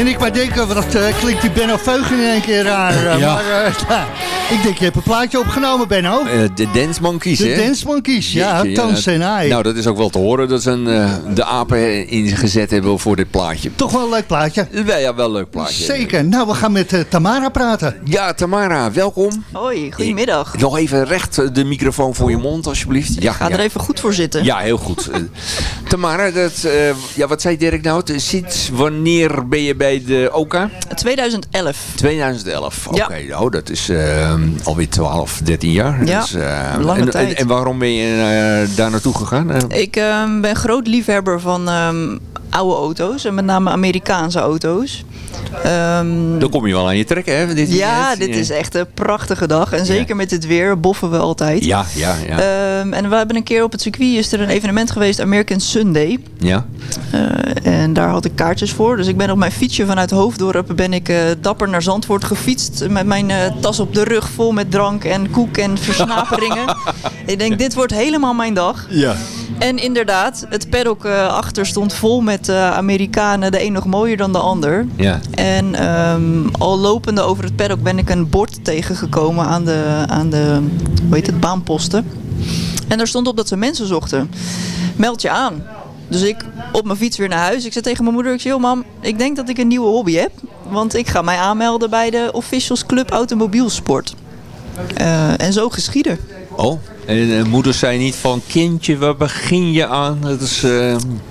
En ik maar denken, wat eh, klinkt die Benno Veugen in één keer raar. eh, Ja. Maar eh, ja, ik denk, je hebt een plaatje opgenomen, Benno. Eh, de Dance Monkeys, De hè? Dance Monkeys, ja, Jeetje, Toon Senai. Nou, dat is ook wel te horen dat ze een, eh, de apen ingezet hebben voor dit plaatje. Toch wel een leuk plaatje. Ja, ja, wel een leuk plaatje. Zeker. Nou, we gaan met eh, Tamara praten. Ja, Tamara, welkom. Hoi, goedemiddag. Nog even recht de microfoon voor je mond, alsjeblieft. Ja, Ga ja. er even goed voor zitten. Ja, heel goed. Tamara, dat, eh, ja, wat zei Dirk nou? Sinds wanneer ben je bij de OKA? 2011. 2011. Oké, Ja. nou, dat is eh, alweer 12, 13 jaar. Ja, Dus, lange en, tijd. En, waarom ben je eh, daar naartoe gegaan? Eh, Ik ehm, ben groot liefhebber van oude auto's. En met name Amerikaanse auto's. Ehm, dan kom je wel aan je trekken, hè? Dit ja, dit is echt een prachtige dag. En zeker met dit weer boffen we altijd. Ja, ja, ja. Ehm, en we hebben een keer op het circuit is er een evenement geweest, American Sunday. ja. Eh, en daar had ik kaartjes voor. Dus ik ben op mijn fietsje vanuit Hoofddorp ben ik eh, dapper naar Zandvoort gefietst. Met mijn eh, tas op de rug vol met drank en koek en versnaperingen. ik denk, dit wordt helemaal mijn dag. Ja. En inderdaad, het paddock achter stond vol met eh, Amerikanen. De een nog mooier dan de ander. Ja. En ehm, al lopende over het paddock ben ik een bord tegengekomen aan de, aan de hoe heet het, baanposten. En daar stond op dat ze mensen zochten. Meld je aan. Dus ik op mijn fiets weer naar huis. Ik zei tegen mijn moeder, ik zei, "Joh, mam, ik denk dat ik een nieuwe hobby heb. Want ik ga mij aanmelden bij de Officials Club Automobielsport. Eh, en zo geschieden. Oh, en eh, moeder zei niet van kindje, waar begin je aan? Dat is...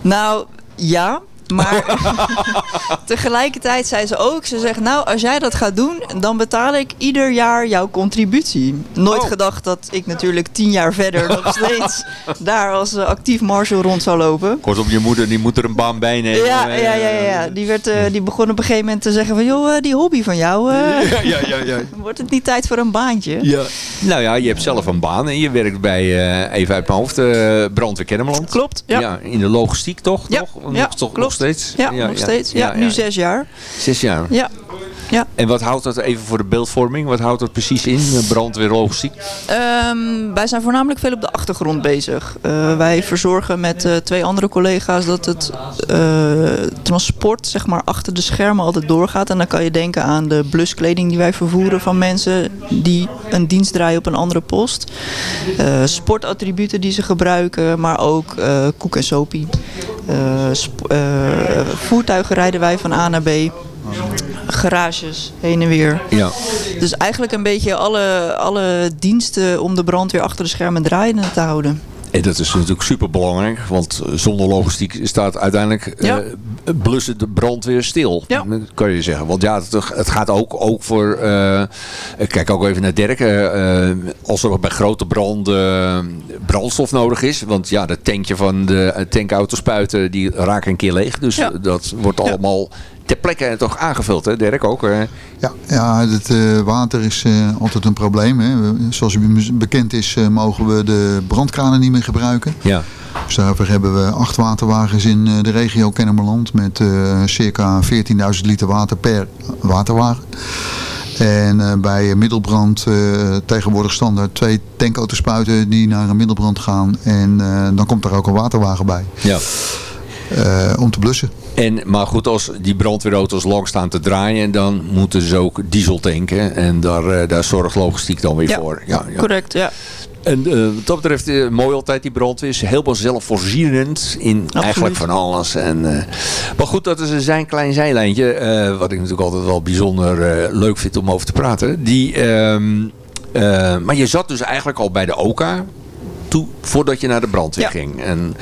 Nou, ja. Maar tegelijkertijd zei ze ook, ze zegt nou als jij dat gaat doen, dan betaal ik ieder jaar jouw contributie. Nooit gedacht dat ik natuurlijk tien jaar verder nog steeds daar als eh, actief marshal rond zou lopen. Kortom, je moeder die moet er een baan bij nemen. Ja, eh, ja, ja, ja, ja. Die, werd, eh, die begon op een gegeven moment te zeggen van joh, die hobby van jou, Ja, ja, ja, ja. wordt het niet tijd voor een baantje? Ja. Nou ja, je hebt zelf een baan en je werkt bij, even uit mijn hoofd, Brandweer Kennemerland. Klopt, ja. In de logistiek toch? Ja, toch? ja, toch klopt. Nog steeds? Ja, nog steeds. Ja, nu zes jaar. Zes jaar. Ja. Ja. En wat houdt dat even voor de beeldvorming? Wat houdt dat precies in, eh, brandweer logistiek? Ehm, wij zijn voornamelijk veel op de achtergrond bezig. Eh, wij verzorgen met eh, twee andere collega's dat het eh, transport zeg maar, achter de schermen altijd doorgaat. En dan kan je denken aan de bluskleding die wij vervoeren van mensen die een dienst draaien op een andere post. Sportattributen die ze gebruiken, maar ook koek en sopie. Voertuigen rijden wij van A naar B. Garages heen en weer. Ja. Dus eigenlijk een beetje alle, alle diensten om de brandweer achter de schermen draaiende te houden. En dat is natuurlijk super belangrijk, want zonder logistiek staat uiteindelijk Ja. eh, blussen de brandweer stil. Ja. Kan je zeggen. Want ja, het, gaat ook, ook voor. eh, kijk ook even naar Dirk. eh, eh, als er bij grote branden brandstof nodig is. Want ja, dat tankje van de eh, tankauto spuiten, die raken een keer leeg. Dus Ja. dat wordt allemaal ter plekke toch aangevuld, hè, Dirk ook. eh. Ja, ja het eh, water is eh, altijd een probleem. Hè. Zoals bekend is, mogen we de brandkranen niet meer gebruiken. Ja. Dus daarvoor hebben we acht waterwagens in de regio Kennemerland met circa 14.000 liter water per waterwagen. En bij middelbrand tegenwoordig standaard twee tankauto's-spuiten die naar een middelbrand gaan. En dan komt daar ook een waterwagen bij. Ja. om te blussen. En, maar goed, als die brandweerauto's lang staan te draaien, dan moeten ze ook diesel tanken. En daar, eh, daar zorgt logistiek dan weer Ja, voor. Ja, ja. Correct, ja. En eh, wat dat betreft, eh, mooi altijd die brandweer. Is helemaal zelfvoorzienend in eigenlijk van alles. En, maar goed, dat is een zijn klein zijlijntje. wat ik natuurlijk altijd wel bijzonder leuk vind om over te praten. Die, ehm, eh, maar je zat dus eigenlijk al bij de OKA. Toe, voordat je naar de brandweer ging. En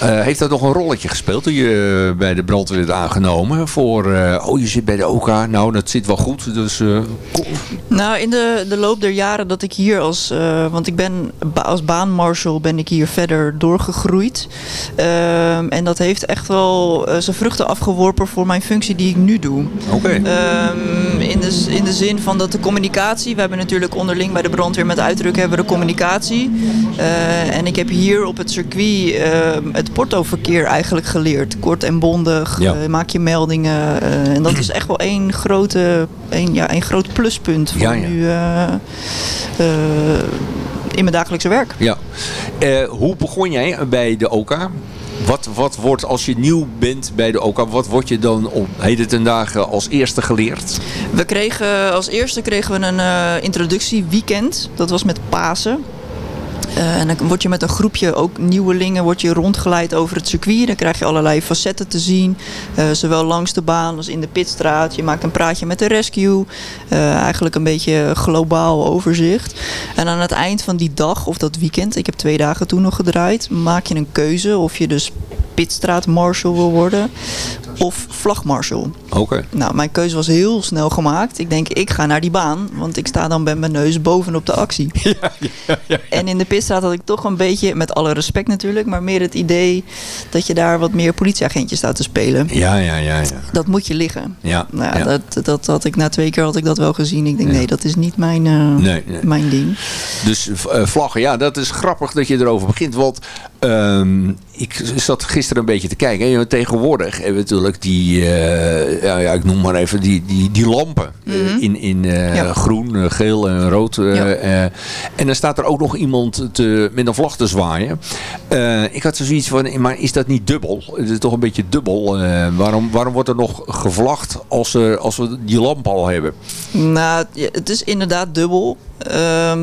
eh, heeft dat nog een rolletje gespeeld toen je bij de brandweer werd aangenomen? Voor, eh, oh je zit bij de OKA, nou dat zit wel goed. Dus eh, kom. Nou, in de, de loop der jaren dat ik hier als... want ik ben ba- als baanmarshal ben ik hier verder doorgegroeid. Ehm, en dat heeft echt wel zijn vruchten afgeworpen voor mijn functie die ik nu doe. Oké. Ehm, in, de, in de zin van dat de communicatie... We hebben natuurlijk onderling bij de brandweer met uitdruk hebben we de communicatie. Eh, en ik heb hier op het circuit ehm, het portoverkeer eigenlijk geleerd. Kort en bondig, Ja. eh, maak je meldingen. eh, en dat is echt wel één, grote, één, ja, één groot pluspunt voor Ja, ja. nu eh, eh, in mijn dagelijkse werk. Ja. Eh, hoe begon jij bij de OKA? Wat, wat wordt, als je nieuw bent bij de OKA, wat word je dan op heden ten dagen als eerste geleerd? We kregen, als eerste kregen we een eh introductieweekend. Dat was met Pasen. Eh, en dan word je met een groepje, ook nieuwelingen, word je rondgeleid over het circuit. Dan krijg je allerlei facetten te zien. eh, zowel langs de baan als in de pitstraat. Je maakt een praatje met de rescue. Eh, eigenlijk een beetje globaal overzicht. En aan het eind van die dag of dat weekend, ik heb twee dagen toen nog gedraaid, maak je een keuze of je dus pitstraat marshal wil worden of vlagmarshal. Oké. Nou, mijn keuze was heel snel gemaakt. Ik denk, ik ga naar die baan, want ik sta dan met mijn neus bovenop de actie. En in de pitstraat had ik toch een beetje, met alle respect natuurlijk, maar meer het idee dat je daar wat meer politieagentjes staat te spelen. Ja, ja, ja. ja. Dat moet je liggen. Ja, Nou, ja, ja. Dat, dat had ik na twee keer had ik dat wel gezien. Ik denk, nee, dat is niet mijn, eh, Nee, nee. mijn ding. Dus eh, vlaggen, ja, dat is grappig dat je erover begint. Want ehm, ik zat gisteren een beetje te kijken. hè. Tegenwoordig hebben we natuurlijk die, eh, ja, ja, ik noem maar even, die, die, die lampen. Mhm. in in eh, Ja. groen, eh, geel en rood. Ja. en dan staat er ook nog iemand te, met een vlag te zwaaien. Ik had zoiets van, maar is dat niet dubbel? Het is toch een beetje dubbel. Waarom, waarom wordt er nog gevlacht als, als we die lamp al hebben? Nou, het is inderdaad dubbel. Ehm,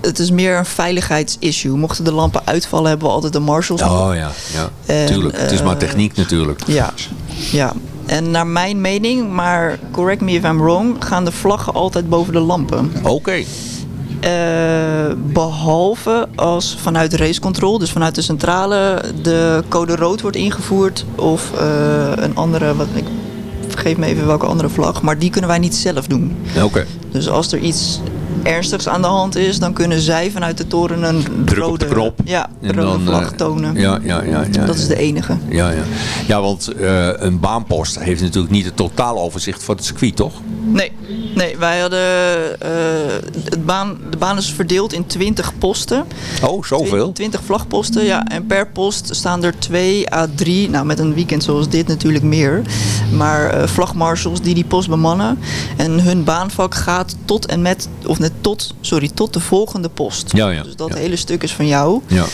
het is meer een veiligheidsissue. Mochten de lampen uitvallen, hebben we altijd de marshals. Oh ja, ja. En, tuurlijk. Het is maar eh, techniek natuurlijk. Ja, ja. En naar mijn mening, maar correct me if I'm wrong, gaan de vlaggen altijd boven de lampen. Oké. Eh, behalve als vanuit racecontrol, dus vanuit de centrale, de code rood wordt ingevoerd. Of eh, een andere, wat ik vergeet me even welke andere vlag. Maar die kunnen wij niet zelf doen. Oké. Dus als er iets ernstigs aan de hand is, dan kunnen zij vanuit de toren een Druk op rode, de knop. Ja, rode dan, vlag eh, tonen. Ja, ja, ja, ja, dat is de enige. Ja, ja. ja want eh, een baanpost heeft natuurlijk niet het totaaloverzicht van het circuit, toch? Nee, nee wij hadden. eh, het baan, de baan is verdeeld in 20 posten. Oh, zoveel? 20 vlagposten, ja. En per post staan er 2 à 3, nou met een weekend zoals dit natuurlijk meer. Maar eh, vlagmarshals die die post bemannen. En hun baanvak gaat tot en met, of net tot, sorry, tot de volgende post. Ja, ja. Dus dat hele stuk is van jou. Ja.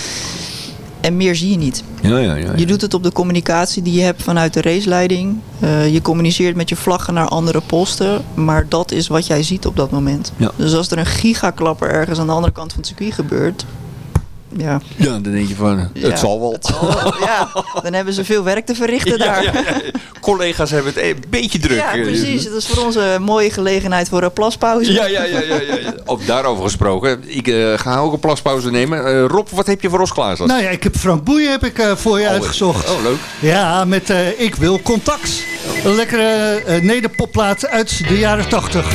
En meer zie je niet. Ja, ja, ja. Je doet het op de communicatie die je hebt vanuit de raceleiding. Eh, je communiceert met je vlaggen naar andere posten. Maar dat is wat jij ziet op dat moment. Dus als er een gigaklapper ergens aan de andere kant van het circuit gebeurt. Ja, Ja, dan denk je van, het Ja, zal wel. ja, dan hebben ze veel werk te verrichten Ja, daar. ja, ja. Collega's hebben het een beetje druk. Ja, precies. Dat is voor ons een mooie gelegenheid voor een plaspauze. Ja, ja, ja, ja, ja, ja. Ook daarover gesproken. Ik eh, ga ook een plaspauze nemen. Eh, Rob, wat heb je voor ons klaarstaan? Nou ja, ik heb Frank Boeien heb ik, eh, voor je uitgezocht. Oh, leuk. Ja, met eh, Ik Wil Contact. Een lekkere eh, nederpopplaat uit de jaren 80.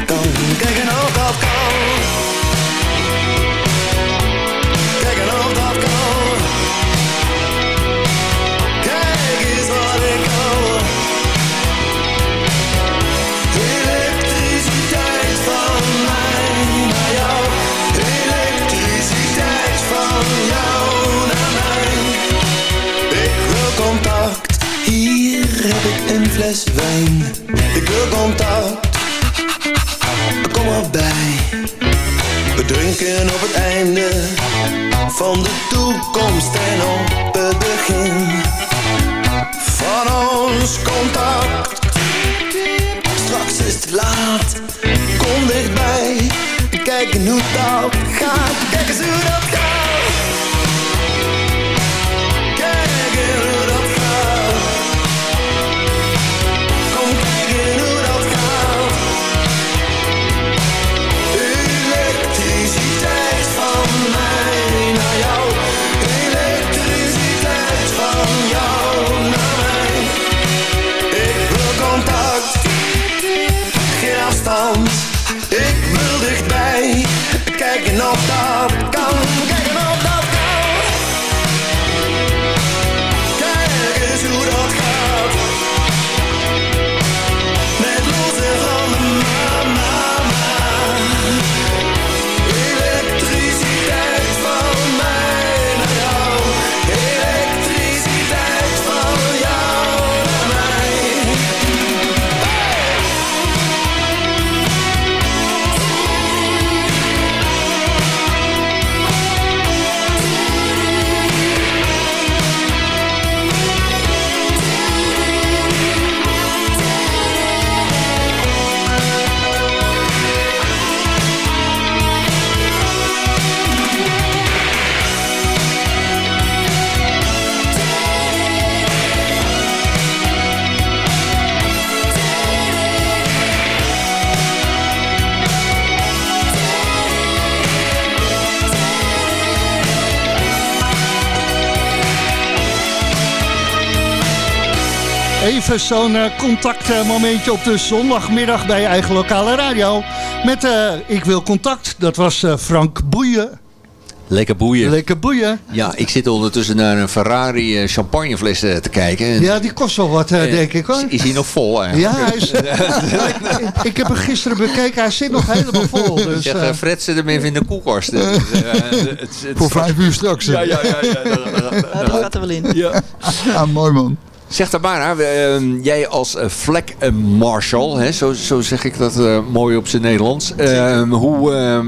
Ik wil contact. Kom erbij. We drinken op het einde van de toekomst en op het begin van ons contact. Straks is het laat, kom dichtbij. Kijken hoe dat gaat, kijk eens hoe dat gaat. Even zo'n eh, contactmomentje op de zondagmiddag bij je eigen lokale radio. Met eh, Ik Wil Contact, dat was eh, Frank Boeien. Lekker boeien. Lekker boeien. Ja, ik zit ondertussen naar een Ferrari eh, champagnefles te kijken. En- Ja, die kost wel wat, denk ik hoor. Is hij nog vol eigenlijk? Ja, hij is, ik heb hem gisteren bekeken, hij zit nog helemaal vol. Dus, zeg, Fred zit hem even in de koelkast. Het- het- Voor vijf uur straks. Ja, ja, ja. ja, Ja, dat gaat er wel in. Ja. Ah, mooi man. Zeg Tamara, ehm, jij als uh, flag eh, marshal, hè, zo, zo zeg ik dat eh, mooi op zijn Nederlands. Ehm, hoe, ehm,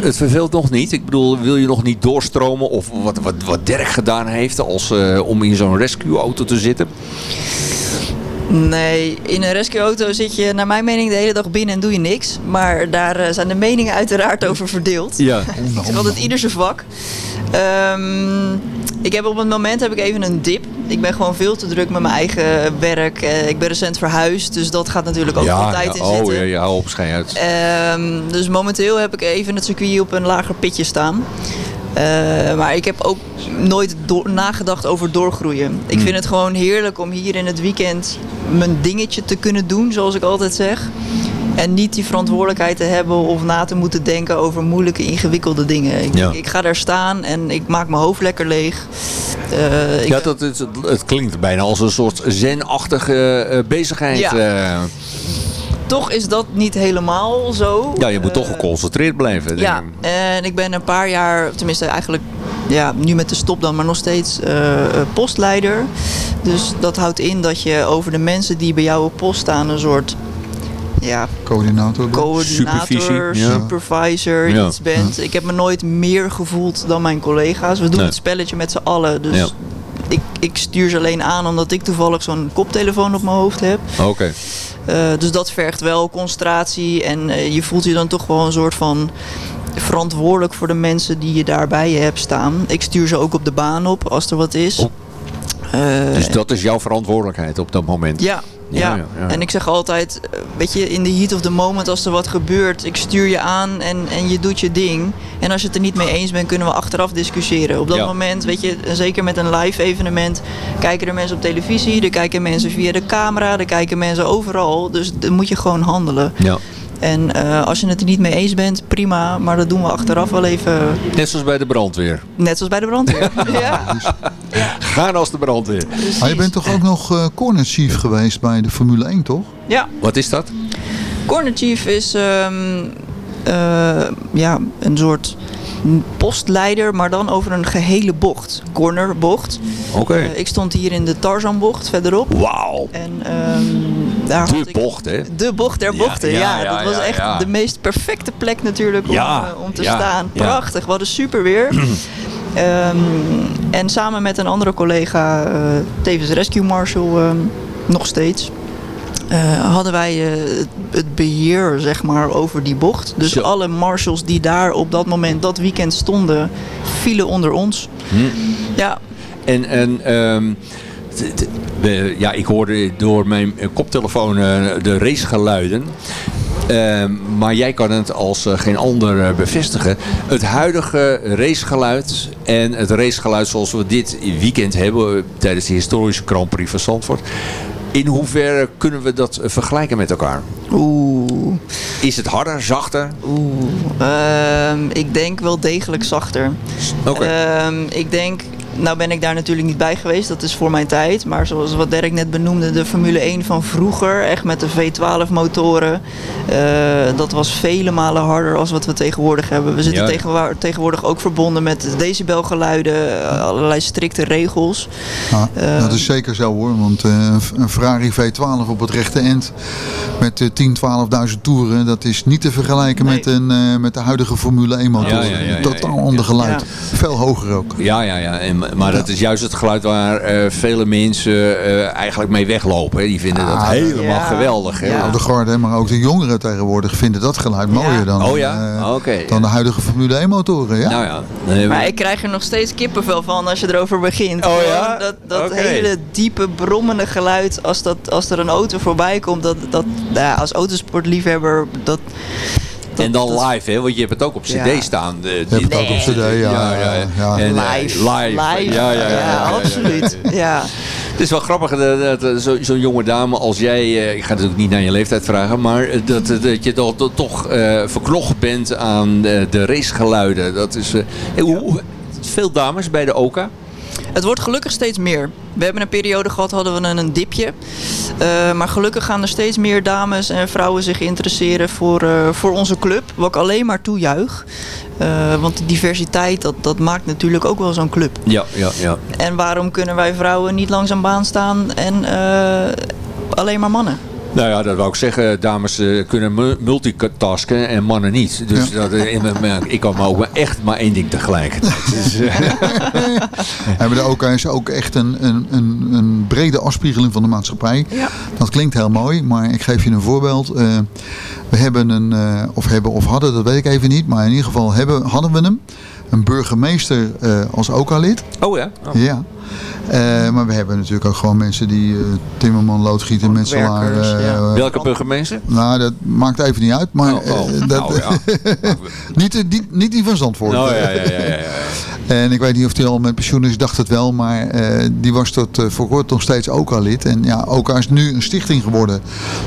het verveelt nog niet. Ik bedoel, wil je nog niet doorstromen of wat, wat, wat Dirk gedaan heeft als, eh, om in zo'n rescue-auto te zitten? Nee, in een rescueauto zit je naar mijn mening de hele dag binnen en doe je niks. Maar daar eh, zijn de meningen uiteraard over verdeeld. Ja. Het is altijd ieder zijn vak. Ehm, ik heb op het moment heb ik even een dip. Ik ben gewoon veel te druk met mijn eigen werk. Eh, ik ben recent verhuisd, dus dat gaat natuurlijk ook ja, veel tijd ja, in zitten. oh ja, ja, hou op schijn uit. Ehm, dus momenteel heb ik even het circuit op een lager pitje staan. Eh, maar ik heb ook nooit door- nagedacht over doorgroeien. Ik Hmm. vind het gewoon heerlijk om hier in het weekend mijn dingetje te kunnen doen, zoals ik altijd zeg. En niet die verantwoordelijkheid te hebben of na te moeten denken over moeilijke, ingewikkelde dingen. Ik, Ja. ik ga daar staan en ik maak mijn hoofd lekker leeg. Eh, ja, dat, het, het klinkt bijna als een soort zen-achtige eh, bezigheid. Ja. Toch is dat niet helemaal zo. ja, je moet toch Eh, geconcentreerd blijven. denk Ja, ik. en ik ben een paar jaar, tenminste eigenlijk ja, nu met de stop dan, maar nog steeds eh, eh, postleider. Dus dat houdt in dat je over de mensen die bij jou op post staan een soort ja, Coördinator. coördinator, ja. supervisor, Ja. iets bent. Ik heb me nooit meer gevoeld dan mijn collega's. We doen Nee. het spelletje met z'n allen. Dus Ja. Ik, ik stuur ze alleen aan omdat ik toevallig zo'n koptelefoon op mijn hoofd heb. Oké. Eh, dus dat vergt wel concentratie en eh, je voelt je dan toch wel een soort van verantwoordelijk voor de mensen die je daar bij je hebt staan. Ik stuur ze ook op de baan op als er wat is. Eh, Dus dat is jouw verantwoordelijkheid op dat moment? ja, Ja, en ik zeg altijd, eh, weet je, in de heat of the moment als er wat gebeurt, ik stuur je aan en, en je doet je ding. En als je het er niet mee eens bent, kunnen we achteraf discussiëren. Op dat moment, weet je, zeker met een live evenement, kijken er mensen op televisie, er kijken mensen via de camera, er kijken mensen overal. Dus dan moet je gewoon handelen. Ja. En eh, als je het er niet mee eens bent, prima, maar dat doen we achteraf wel even, Net zoals bij de brandweer. net zoals bij de brandweer. ja. Gaan als de brandweer. Maar je bent toch ook nog eh corner chief geweest bij de Formule 1, toch? ja. Wat is dat? Corner Chief is ehm, eh, ja, een soort postleider, maar dan over een gehele bocht. Cornerbocht. Oké. Eh, ik stond hier in de Tarzanbocht verderop. Wauw. En ehm, daar had De bocht, hè? de bocht der bochten. Ja, ja, ja, dat was ja, echt ja. de meest perfecte plek natuurlijk om, Ja, om te ja, staan. ja. Prachtig, we hadden super weer. Ehm, en samen met een andere collega, eh, tevens rescue marshal, ehm, nog steeds. eh, hadden wij eh, het- het beheer zeg maar, over die bocht. Dus Zo. alle marshals die daar op dat moment, dat weekend stonden, vielen onder ons. Hm. Ja, En, en ehm, ja, ik hoorde door mijn koptelefoon de racegeluiden. Ehm, maar jij kan het als eh, geen ander eh, bevestigen. Het huidige racegeluid en het racegeluid zoals we dit weekend hebben eh, tijdens de historische Grand Prix van Zandvoort. In hoeverre kunnen we dat vergelijken met elkaar? Oeh. Is het harder, zachter? Oeh. Ehm, ik denk wel degelijk zachter. Oké. Ehm, ik denk, nou ben ik daar natuurlijk niet bij geweest, dat is voor mijn tijd. Maar zoals wat Dirk net benoemde, de Formule 1 van vroeger, echt met de V12 motoren. eh, dat was vele malen harder als wat we tegenwoordig hebben. We zitten Ja, ja. tegenwa- tegenwoordig ook verbonden met decibelgeluiden, eh, allerlei strikte regels. Ja, Eh, dat is zeker zo hoor, want eh, een- Ferrari V12 op het rechte end met eh, 10, 12.000 toeren, dat is niet te vergelijken met, een, eh, met de huidige Formule 1 motor. Ja, ja, ja, ja, Totaal ja. ander geluid. Ja. Veel hoger ook. Ja, ja, ja. En, maar dat is juist het geluid waar eh, vele mensen eh, eigenlijk mee weglopen. Hè. Die vinden dat Ah, helemaal ja. geweldig. Hè. Ja. Oude garde, maar ook de jongeren tegenwoordig vinden dat geluid mooier dan, Oh ja? eh, Oké. dan de huidige Formule 1 motoren. Ja? Nou ja. Nee, Maar ik krijg er nog steeds kippenvel van als je erover begint. Oh ja? Dat, dat hele diepe, brommende geluid als, dat, als er een auto voorbij komt. Dat, dat, nou ja, als autosportliefhebber, dat... en dan live, hè? want je hebt het ook op cd staan. Je hebt het ook op cd, ja. ja, ja. En, eh, Live. live. Ja, ja, absoluut. Ja. Het is wel grappig dat, dat, dat zo- zo'n jonge dame als jij, eh, ik ga natuurlijk niet naar je leeftijd vragen, maar eh, dat, dat je toch, dat toch verknocht bent aan de, de racegeluiden. Dat is, hoe, veel dames bij de OKA? Het wordt gelukkig steeds meer. We hebben een periode gehad, hadden we een, dipje. Eh, maar gelukkig gaan er steeds meer dames en vrouwen zich interesseren voor, eh, voor onze club. Wat ik alleen maar toejuich. Eh, want de diversiteit, dat, dat maakt natuurlijk ook wel zo'n club. Ja, ja, ja. En waarom kunnen wij vrouwen niet langs een baan staan en alleen maar mannen? Nou ja, dat wou ik zeggen. Dames eh, kunnen mu- multitasken en mannen niet. Dus dat, eh, ik kan maar ook maar echt maar één ding tegelijkertijd. Dus, eh, En bij de OK is ook echt een, een, een, een brede afspiegeling van de maatschappij. Ja. Dat klinkt heel mooi, maar ik geef je een voorbeeld. Eh, we hebben een, eh, of hebben of hadden, dat weet ik even niet. Maar in ieder geval hebben, hadden we hem. Een burgemeester eh, als OK-lid. oh ja. Oh. Ja. Eh, maar we hebben natuurlijk ook gewoon mensen die eh, timmerman, loodgieter, metselaar. Eh, ja. Welke burgemeester? nou, dat maakt even niet uit. Maar Oh, oh. eh, dat, Nou, ja. niet, die- niet, niet die van Zandvoort. Oh, ja, ja, ja, ja, ja. En ik weet niet of hij al met pensioen is, ik dacht het wel. Maar eh, die was tot eh, voor kort nog steeds OKA lid. En ja, OKA is nu een stichting geworden.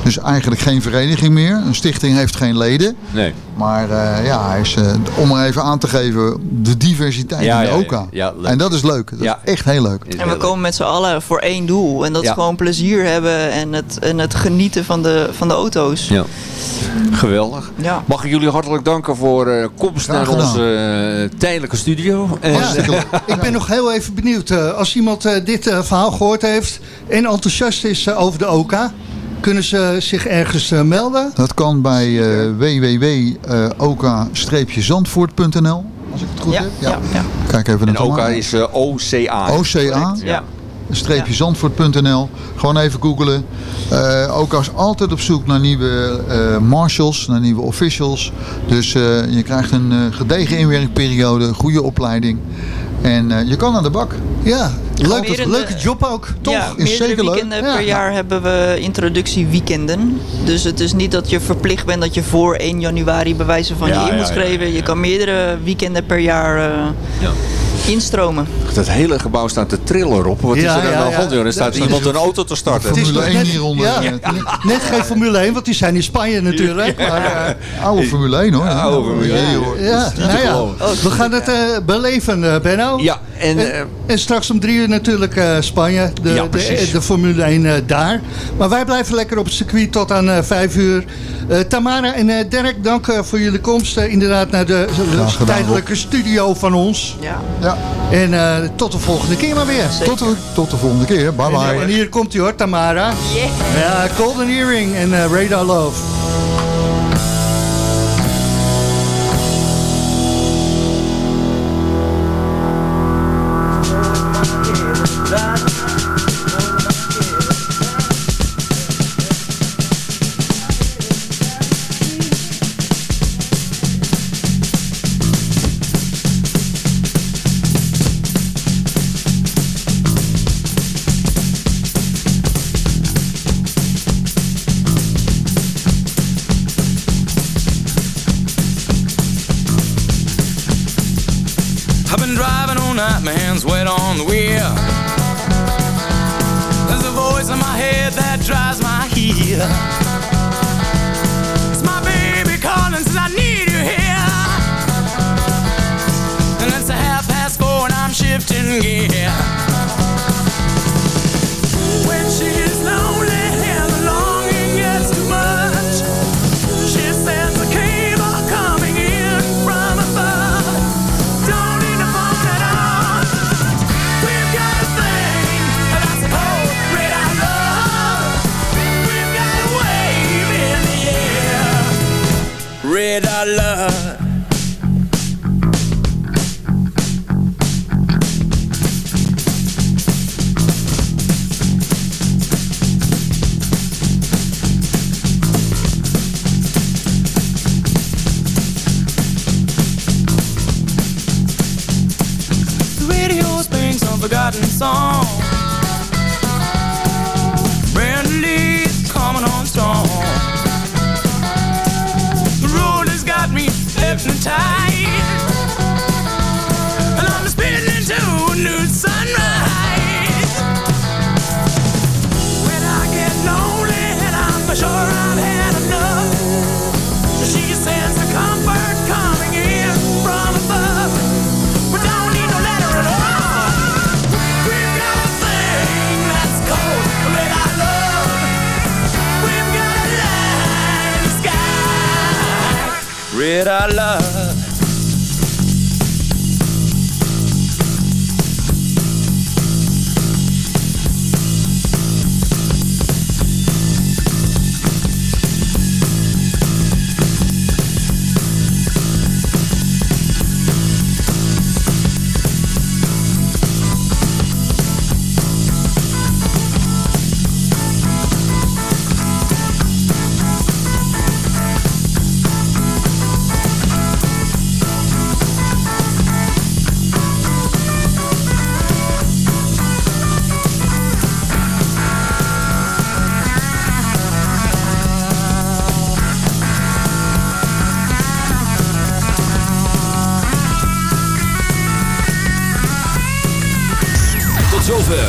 Dus eigenlijk geen vereniging meer. Een stichting heeft geen leden. Nee. Maar eh, ja, hij is, eh, om er even aan te geven, de diversiteit Ja, in de ja. OKA. Ja, leuk. en dat is leuk. Dat Ja. is echt heel leuk. En we komen met z'n allen voor één doel. En dat Ja. is gewoon plezier hebben en het, en het genieten van de, van de auto's. Ja. Geweldig. Ja. Mag ik jullie hartelijk danken voor eh komst naar onze tijdelijke studio. Ja, ik ben nog heel even benieuwd. eh, als iemand eh, dit eh, verhaal gehoord heeft en enthousiast is over de OK, kunnen ze zich ergens melden? Dat kan bij eh www.oka-zandvoort.nl Als ik het goed Ja, heb. ja, ja. Kijk even en naar OKA Tamara. is eh, OCA. OCA. Ja. zandvoort.nl. Gewoon even googlen. Eh ook als altijd op zoek naar nieuwe eh, marshals, naar nieuwe officials. Dus eh, je krijgt een eh, gedegen inwerkperiode, goede opleiding. En eh, je kan aan de bak. Ja, Leuk, leuke job ook, toch? Ja, meerdere weekenden per jaar hebben we introductieweekenden. Dus het is niet dat je verplicht bent dat je voor 1 januari bewijzen van Ja, je in ja, moet ja. schrijven. Je kan meerdere weekenden per jaar eh, instromen. Dat hele gebouw staat te trillen erop. Wat Ja, is er aan ja, de ja. hand? joh? Er staat Ja, iemand een auto te starten. Het is Formule nog 1 net- hieronder. Ja, Ja. Net geen Formule 1, want die zijn in Spanje natuurlijk. Maar, eh, Oude Formule 1 hoor. Ja, oude Formule 1. Jee, hoor. nou geloven. we gaan het eh, beleven, eh, Benno. Ja, en... En, eh, en straks om drie uur natuurlijk eh, Spanje, de, Ja, de, de Formule 1 eh, daar. Maar wij blijven lekker op het circuit tot aan vijf uur. Eh, Tamara en eh, Dirk, dank eh, voor jullie komst inderdaad naar de, de tijdelijke studio van ons. Ja. Ja, En eh, tot de volgende keer maar weer. tot de, tot de volgende keer. Bye bye. en hier komt hij hoor, Tamara. Ja, Golden Earring en eh, Radar Love. Forgotten song. Brand Lee's coming on strong. The road has got me hypnotized. era la